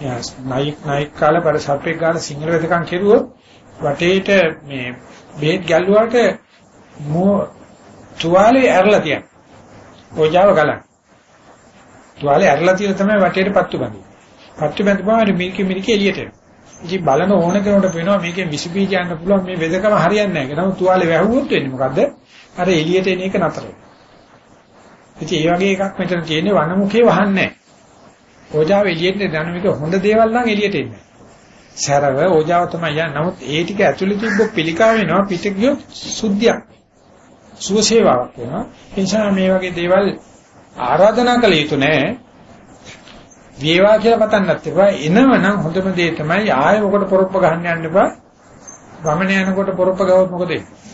යාස් නයික් නයික් කාලේ පර සර්පෙක් ගාලා සිංහල වෙදකම් කෙරුවොත් වටේට මේ බෙහෙත් ගැල්ලුවාට මෝ තුවාලේ ඇරලා තියන. ඕජාව ගලන. තුවාලේ ඇරලා තියලා තමයි වටේට පත්තු බඳින්නේ. පත්තු බඳපුවාම මිරිකි මිරිකි එළියට එනවා. ඉතින් බලන ඕන කෙනෙකුට පේනවා මේකෙන් විස බීජ යන්න පුළුවන් මේ වෙදකම හරියන්නේ නැහැ. නමුත් තුවාලේ වැහුවොත් වෙන්නේ මොකද්ද? අර එළියට එන එක නතර වෙනවා. ඉතින් ඒ වගේ එකක් මෙතන තියෙන්නේ වනමුඛේ වහන්නේ නැහැ. ඕජාව එළියට යන මේක හොඳ දේවල් නම් එළියට එන්නේ. සැරව ඕජාව තමයි යන්නේ. නමුත් ඒ ටික ඇතුළේ තිබ්බ පිළිකා වෙනවා පිට ගියොත් සුද්ධියක්. සුවසේවාවක් වෙනවා. ඒ නිසා මේ වගේ දේවල් ආරාධනා කළ යුතු නැහැ. වේවා කියලා පතන්නත් එපා. එනවනම් හොඳම දේ තමයි ආයෙ ඔකට පොරොප්ප ගහන්න යන්න එපා. ගමන යනකොට පොරොප්ප ගවොත් මොකද වෙන්නේ?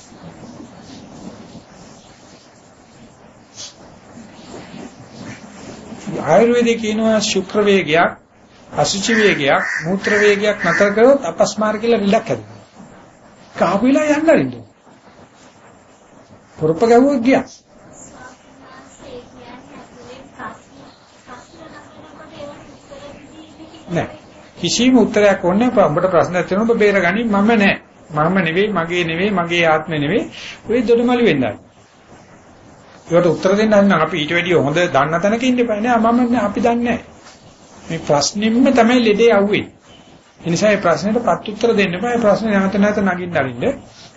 ආයුර්වේදයේ කියනවා ශුක්‍ර වේගයක්, අසුචි වේගයක්, මූත්‍ර වේගයක් නතර කරොත් අපස්මාර කියලා විලක් හැදෙනවා. කාපිලා යන්න අරින්න. පොරොප්ප ගවුවොත් ගියා. නෑ. කිසිම උත්තරයක් ඕනේ නැහැ. ඔබට ප්‍රශ්නයක් තියෙනවා ඔබ බේරගනි මම නෑ. මම නෙවෙයි, මගේ නෙවෙයි, මගේ ආත්මෙ නෙවෙයි. ඔය දොඩමලි වෙන්නයි. ඒකට උත්තර දෙන්න නම් අපි ඊට වැඩිය හොඳ දන්න තැනක ඉන්න එපා නෑ. මම අපි දන්නේ මේ ප්‍රශ්නින්ම තමයි ලෙඩේ යවුවේ. ඒ නිසා මේ ප්‍රශ්නෙට පත් උත්තර දෙන්න එපා. මේ ප්‍රශ්නේ නැවත නැවත නගින්න අරින්න.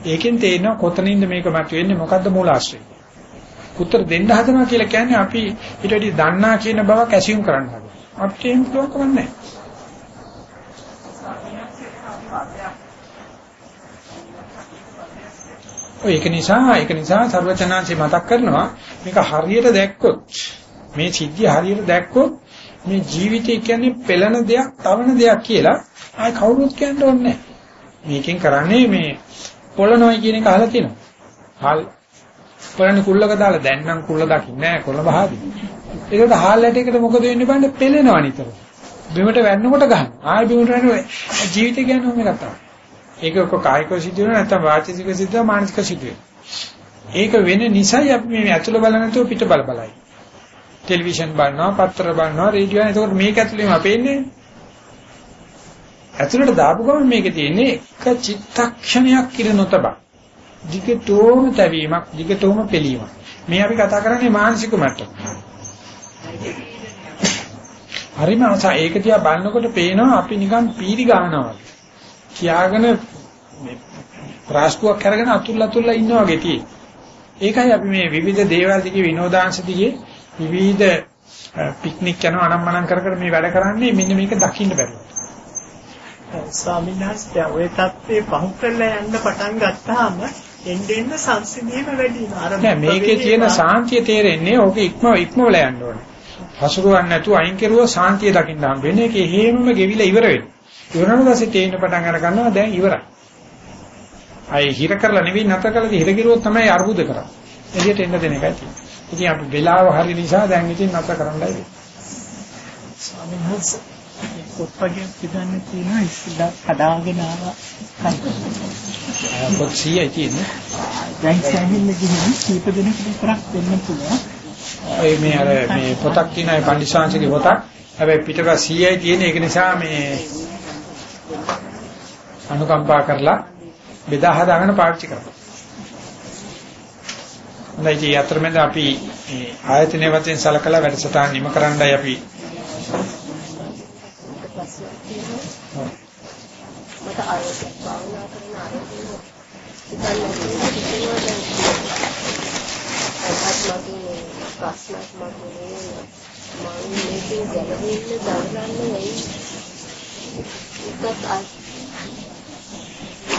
ඒකෙන් තේරෙනවා කොතනින්ද මේක මතුවෙන්නේ මොකද්ද මූලාශ්‍රය. උත්තර දෙන්න හදනවා කියලා කියන්නේ අපි ඊට වැඩිය දන්නා කියන බවක් ඇසියුම් කරන්න හදනවා. අපිට එහෙම පුළුවන් කමක් ඔය ඒක නිසා ඒක නිසා සර්වචනාංශي මතක් කරනවා මේක හරියට දැක්කොත් මේ සිද්ධිය හරියට දැක්කොත් මේ ජීවිතය කියන්නේ පෙළෙන දෙයක්, තවන දෙයක් කියලා ආයි කවුරුත් කියන්න ඕනේ මේකෙන් කරන්නේ මේ පොළනොයි කියන එක අහලා තියෙනවා. හාල් පොළනේ කුල්ලක දාලා දැන් නම් කුල්ල දකින්නේ නැහැ කොළ බහදී. ඒකට හාල් ඇටයකට මොකද වෙන්නේ බලන්න පෙළෙනවා නිතර. බිමට වැන්නකොට ගන්න. ආයි බිමට වැන්න ජීවිතය කියන්නේ මොකක්ද තමයි. ඒක ඔක කායිකව සිද්ධ වෙනවා නැත්නම් වාචික සිද්ධ වෙනවා මානසික සිද්ධ වෙනවා. ඒක වෙන නිසායි අපි මේ ඇතුළ බල නැතුව පිට බල බලයි. ටෙලිවිෂන් බලනවා, පත්‍ර බලනවා, රේඩියෝ බලනවා. එතකොට මේක ඇතුළේම අපේන්නේ. ඇතුළට දාපු ගමන් මේකේ තියෙන්නේ එක චිත්තක්ෂණයක් ඉර නොතබ. දිගටම තැවීමක්, දිගටම පෙළීමක්. මේ අපි කතා කරන්නේ මානසික මට්ටම. හරිම ආසා ඒක දිහා බලනකොට පේනවා අපි නිකන් පීරි ගන්නවා. කියාගෙන මේ ප්‍රාස්කුවක් කරගෙන අතුල් අතුල්ලා ඉන්නවා වගේ තියෙයි. ඒකයි අපි මේ විවිධ දේවල් දිගේ විනෝදාංශ දිගේ විවිධ පික්නික් යනවා අනම්මනම් කර කර මේ වැඩ කරන්නේ මෙන්න මේක දකින්න බැරුව. ස්වාමීන් වහන්සේ ඔය தත්ත්වේ පහු කරලා යන්න පටන් ගත්තාම එන්න එන්න සංසිඳීම වැඩි වෙනවා. නෑ මේකේ තියෙන සාන්තිය තේරෙන්නේ ඕක ඉක්ම ඉක්මවල යන්න ඕනේ. හසුරුවන්නේ නැතුව අයින් කරුවොත් සාන්තිය දකින්න හම්බ වෙන්නේ. ඒකේ හේමම ගෙවිලා ඉවර වෙනවා. ඉවරන පස්සේ තේින්න පටන් අර ගන්නවා දැන් ඉවරයි. අය හිර කරලා නෙවෙයි නැතර කළා හිර කිරුවොත් තමයි අර්බුද කරන්නේ. එළියට එන්න දෙන එකයි තියෙන්නේ. ඉතින් අපි වෙලාව හරි නිසා දැන් ඉතින් නැතර කරන්නයි වෙන්නේ. ස්වාමීන් වහන්සේ පොත්පත්යේ පිටන්නේ තියෙන ඉස්සලා කඩාගෙන ආවා. පොත් 100යි තියෙන්නේ. දැන් සෑහෙන්න ගිහින් කීප දෙනෙකුට විතරක් දෙන්න පුළුවන්. ඒ මේ අර මේ පොතක් තියෙන අය පඬිස්සාංශගේ පොතක්. හැබැයි පිටපස්ස 100යි තියෙන්නේ ඒක නිසා මේ අනුකම්පා කරලා බෙදා හදාගෙන පාවිච්චි කරනවා. හොඳයි අතරමැද අපි මේ ආයතනයේ වශයෙන් සලකලා වැඩසටහන් නිම කරන්නයි අපි මට ආයතන භාවනා කරන ආයතන ඉතින් ප්‍රශ්නක් මතුවේ මම මේකේ ගැලවෙන්න දරගන්න වෙයි ඒකත්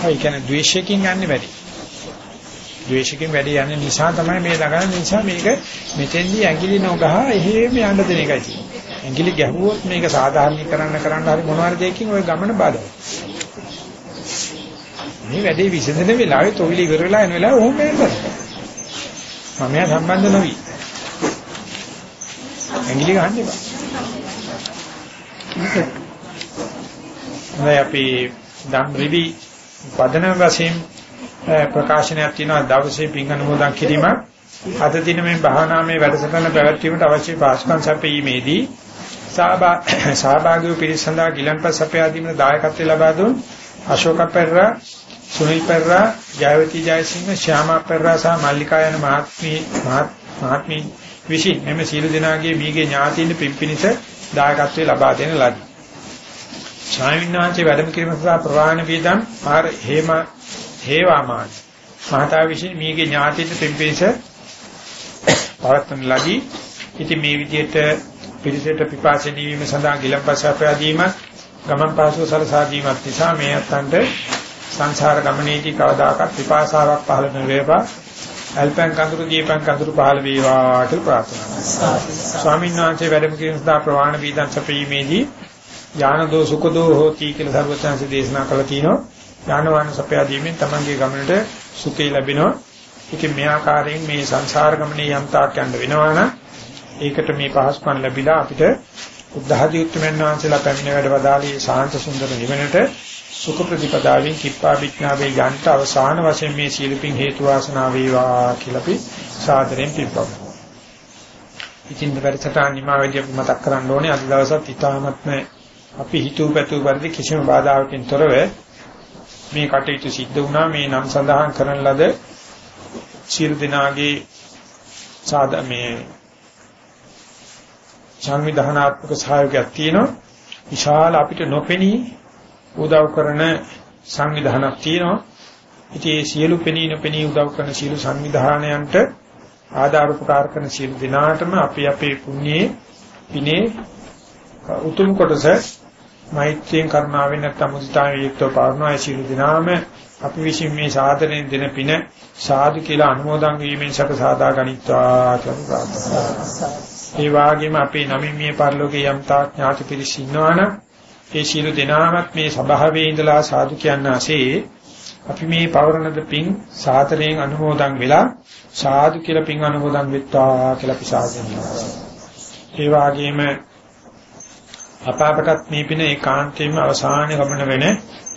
ඒ කියන්නේ ද්වේෂයෙන් යන්නේ වැඩි. ද්වේෂයෙන් වැඩි යන්නේ නිසා තමයි මේ ළඟන නිසා මේක මෙතෙන්දී ඇඟිලි නොගහ එහෙම යන්න දෙන එකයි තියෙන්නේ. ඇඟිලි ගැහුවොත් මේක සාධාරණීකරණ කරන්න හරි මොනවාරි දෙයකින් ওই ගමන බාධා මේ වැඩේ විසඳන වෙලාවේ තොවිලි ඉවර වෙලා එන වෙලාව ඕම වෙනවා. මම යා සම්බන්ධ නොවි. ඇඟිලි ගහන්න එපා. මේ අපි ධම් රිවි වදන වශයෙන් ප්‍රකාශනයක් තියෙනවා දවසේ පින් අනුමෝදන් කිරීම අද දින මේ භාවනාමය වැඩසටහන පැවැත්වීමට අවශ්‍ය පාස්කම් සැපීමේදී සහභාගී වූ පිරිස සඳහා ගිලන්පත් සපයා දීමේ දායකත්වය ලබා දුන් අශෝක පෙරරා සුනිල් පෙරරා ජයවති ජයසිංහ ශ්‍යාමා පෙරරා සහ මල්ලිකා යන මහත්මී මහත්මී විසින් එමෙ සීල දිනාගේ මීගේ ඥාතීන් පිම්පිනිස දායකත්වය ලබා දෙන ලදී. ස්වාමීන් වහන්සේ වැඩම කිරීම සඳහා ප්‍රවාහන වේදම් ආර හේම හේවාමාන මහතා විසින් මීගේ ඥාතීන් පිම්පිනිස පවත්වන ලදී. ඉතින් මේ විදිහට පිළිසෙට පිපාසෙදී වීම සඳහා ගිලම්පස අපෑදීමත් ගමන් පාසුව සලසා දීමත් නිසා මේ අත්තන්ට සංසාර ගමනේදී කවදාකවත් විපාසාවක් පහළ නොවේවා අල්පං කඳුරු දීපං කඳුරු පහළ වේවා කියලා ප්‍රාර්ථනා කරනවා. ස්වාමීන් වහන්සේ වැඩම කිරීම සඳහා ප්‍රවාහන වීදන් සපීමේදී ඥානදෝ සුඛදෝ හෝති කියලා සර්වචන්ස දේශනා කළා තිනෝ. ඥානවාන සපයාදීමෙන් තමන්ගේ ගමනට සුඛය ලැබෙනවා. ඉතින් මේ ආකාරයෙන් මේ සංසාර ගමනේ යම් තාක් යන්න වෙනවා නම් ඒකට මේ පහසුකම් ලැබිලා අපිට උද්ධහදී උත්තරමයන් වහන්සේලා පැමිණ වැඩ වදාළේ සාන්ත සුන්දර නිවනට සුඛ ප්‍රතිපදාවෙන් කිප්පා විඥාවේ යන්ට අවසාන වශයෙන් මේ සීලපින් හේතු වාසනා වේවා කියලා අපි සාදරයෙන් පිළිපවමු. ඉතින් වැඩසටහන නිමාවේදී අපි මතක් කරන්න ඕනේ අද දවසත් ඊටාත්ම අපි හිතුව පැතුව පරිදි කිසිම බාධාවකින් තොරව මේ කටයුතු සිද්ධ වුණා මේ නම් සඳහන් කරන ලද සියලු දෙනාගේ සාද මේ සංවිධානාත්මක සහයෝගයක් තියෙනවා. විශාල අපිට නොපෙනී උදව් කරන සංවිධානයක් තියෙනවා. ඉතින් මේ සියලු පෙනී නොපෙනී උදව් කරන සියලු සංවිධානයන්ට ආධාර උපකාර කරන සියලු දෙනාටම අපි අපේ පුණ්‍යේ පිනේ උතුම් කොටස මෛත්‍රියෙන් කරුණාවෙන් නැත්නම් මුදිතාවෙන් යුක්තව පාරනවා සියලු දෙනාම අපි විසින් මේ සාධනෙන් දෙන පින සාදු කියලා අනුමෝදන් වීමෙන් සක සාදා ගනිත්වා කියලා ප්‍රාර්ථනා කරනවා. ඒ වගේම අපේ නමින් මේ පරිලෝකේ යම් තාක් ඥාති පිරිස ඉන්නවනම් ඒ සියලු දෙනාමත් මේ සභාවේ ඉඳලා සාදු කියන්නාසේ අපි මේ පවරණද පින් සාතරයෙන් අනුමෝදන් වෙලා සාදු කියලා පින් අනුමෝදන් වෙත්වා කියලා අපි සාදෙනවා. ඒ වගේම අපාපටත් මේ පින ඒකාන්තයෙන්ම අවසාන ගමන වෙන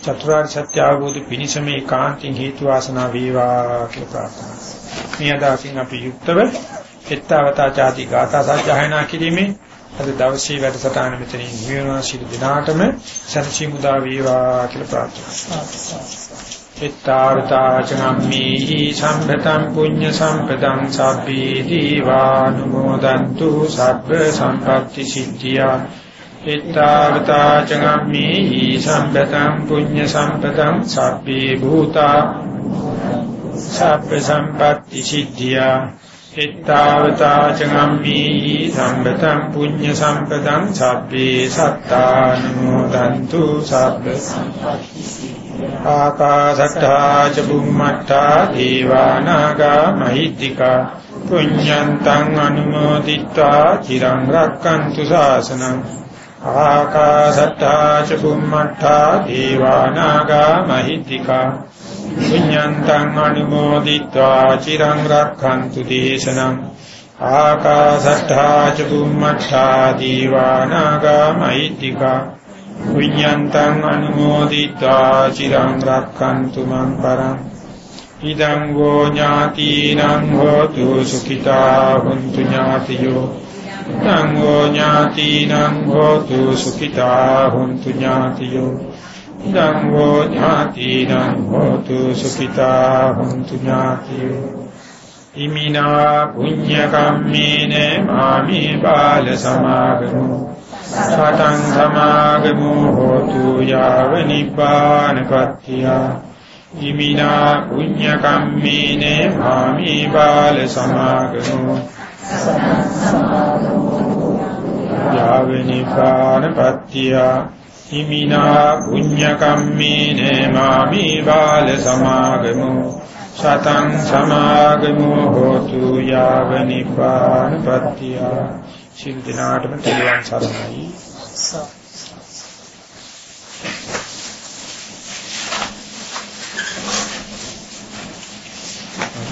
චතුරාර්ය සත්‍ය අවබෝධ පිණිස මේ ඒකාන්තයෙන් හේතු වාසනා වේවා කියලා ප්‍රාර්ථනා. මේ අදාසින් අපි යුක්තව එත්තවතා ചാති ගාථා සජ්ජායනා කිරීමේ අද දවසේ වැඩසටහන මෙතනින් නිවෙනවා සිදු දිනාටම සනසි මුදා වේවා කියලා ප්‍රාර්ථනා එත්තවතා චනම්මේහි සම්පතං පුඤ්ඤ සම්පතං සබ්බේ දීවානුමෝදන්තු සබ්බ සම්පත්‍ති සිද්ධියා. ittavata changammehi sambetam punya sampetam sabbe bhuta sabbe sampatti siddhiya ittavata changammehi sambetam punya sampetam sabbe sattanumodantu sabbe sampatti siddhiya ආකාසට්ඨා ච බුම්මට්ඨා දීවානාගා මහිද්దికා පුඤ්ඤන්තං අනුමෝදිත්වා චිරං රක්칸තු ශාසනං ආකාශට්ටා ච බුම්මට්ටා දීවානාගා මහිත්‍තිකා පුඤ්ඤන්තං අනුමෝදිත්වා චිරං රක්ඛන්තු දේශනං ආකාශට්ටා ච බුම්මට්ටා දීවානාගා මහිත්‍තිකා පුඤ්ඤන්තං අනුමෝදිත්වා චිරං රක්ඛන්තු මං පරං ඉදං ගෝ ඥාතිනං හෝතු සුඛිතා හුන්තු ඥාතියෝ ඉදං වෝ ඥාතිනං හෝතු සුඛිතා හුන්තු ඥාතියෝ. ඉදං වූ ඥාතිනං හෝතු සුඛිතා හොන්තු ඥාතියෝ. ඉමිනා පුඤ්ඤ කම්මේන මාමි බාල සමාගමු. සතං සමාගමු හෝතු යාව නිබ්බානපත්තිය ඉමිනා පුඤ්ඤ කම්මේන මාමි බාල සමාගමු. යාව නිබ්බානපත්තිය හිමිනා පුඤ්ඤ කම්මේන මාමි බාල සමාගමු සතං සමාගමු හෝතු යාව නිපාන පත්‍තිය සිල් දිනාටම තෙරුවන් සරණයි.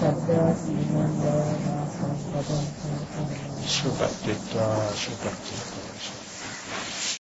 سدوس مینان و ساخت و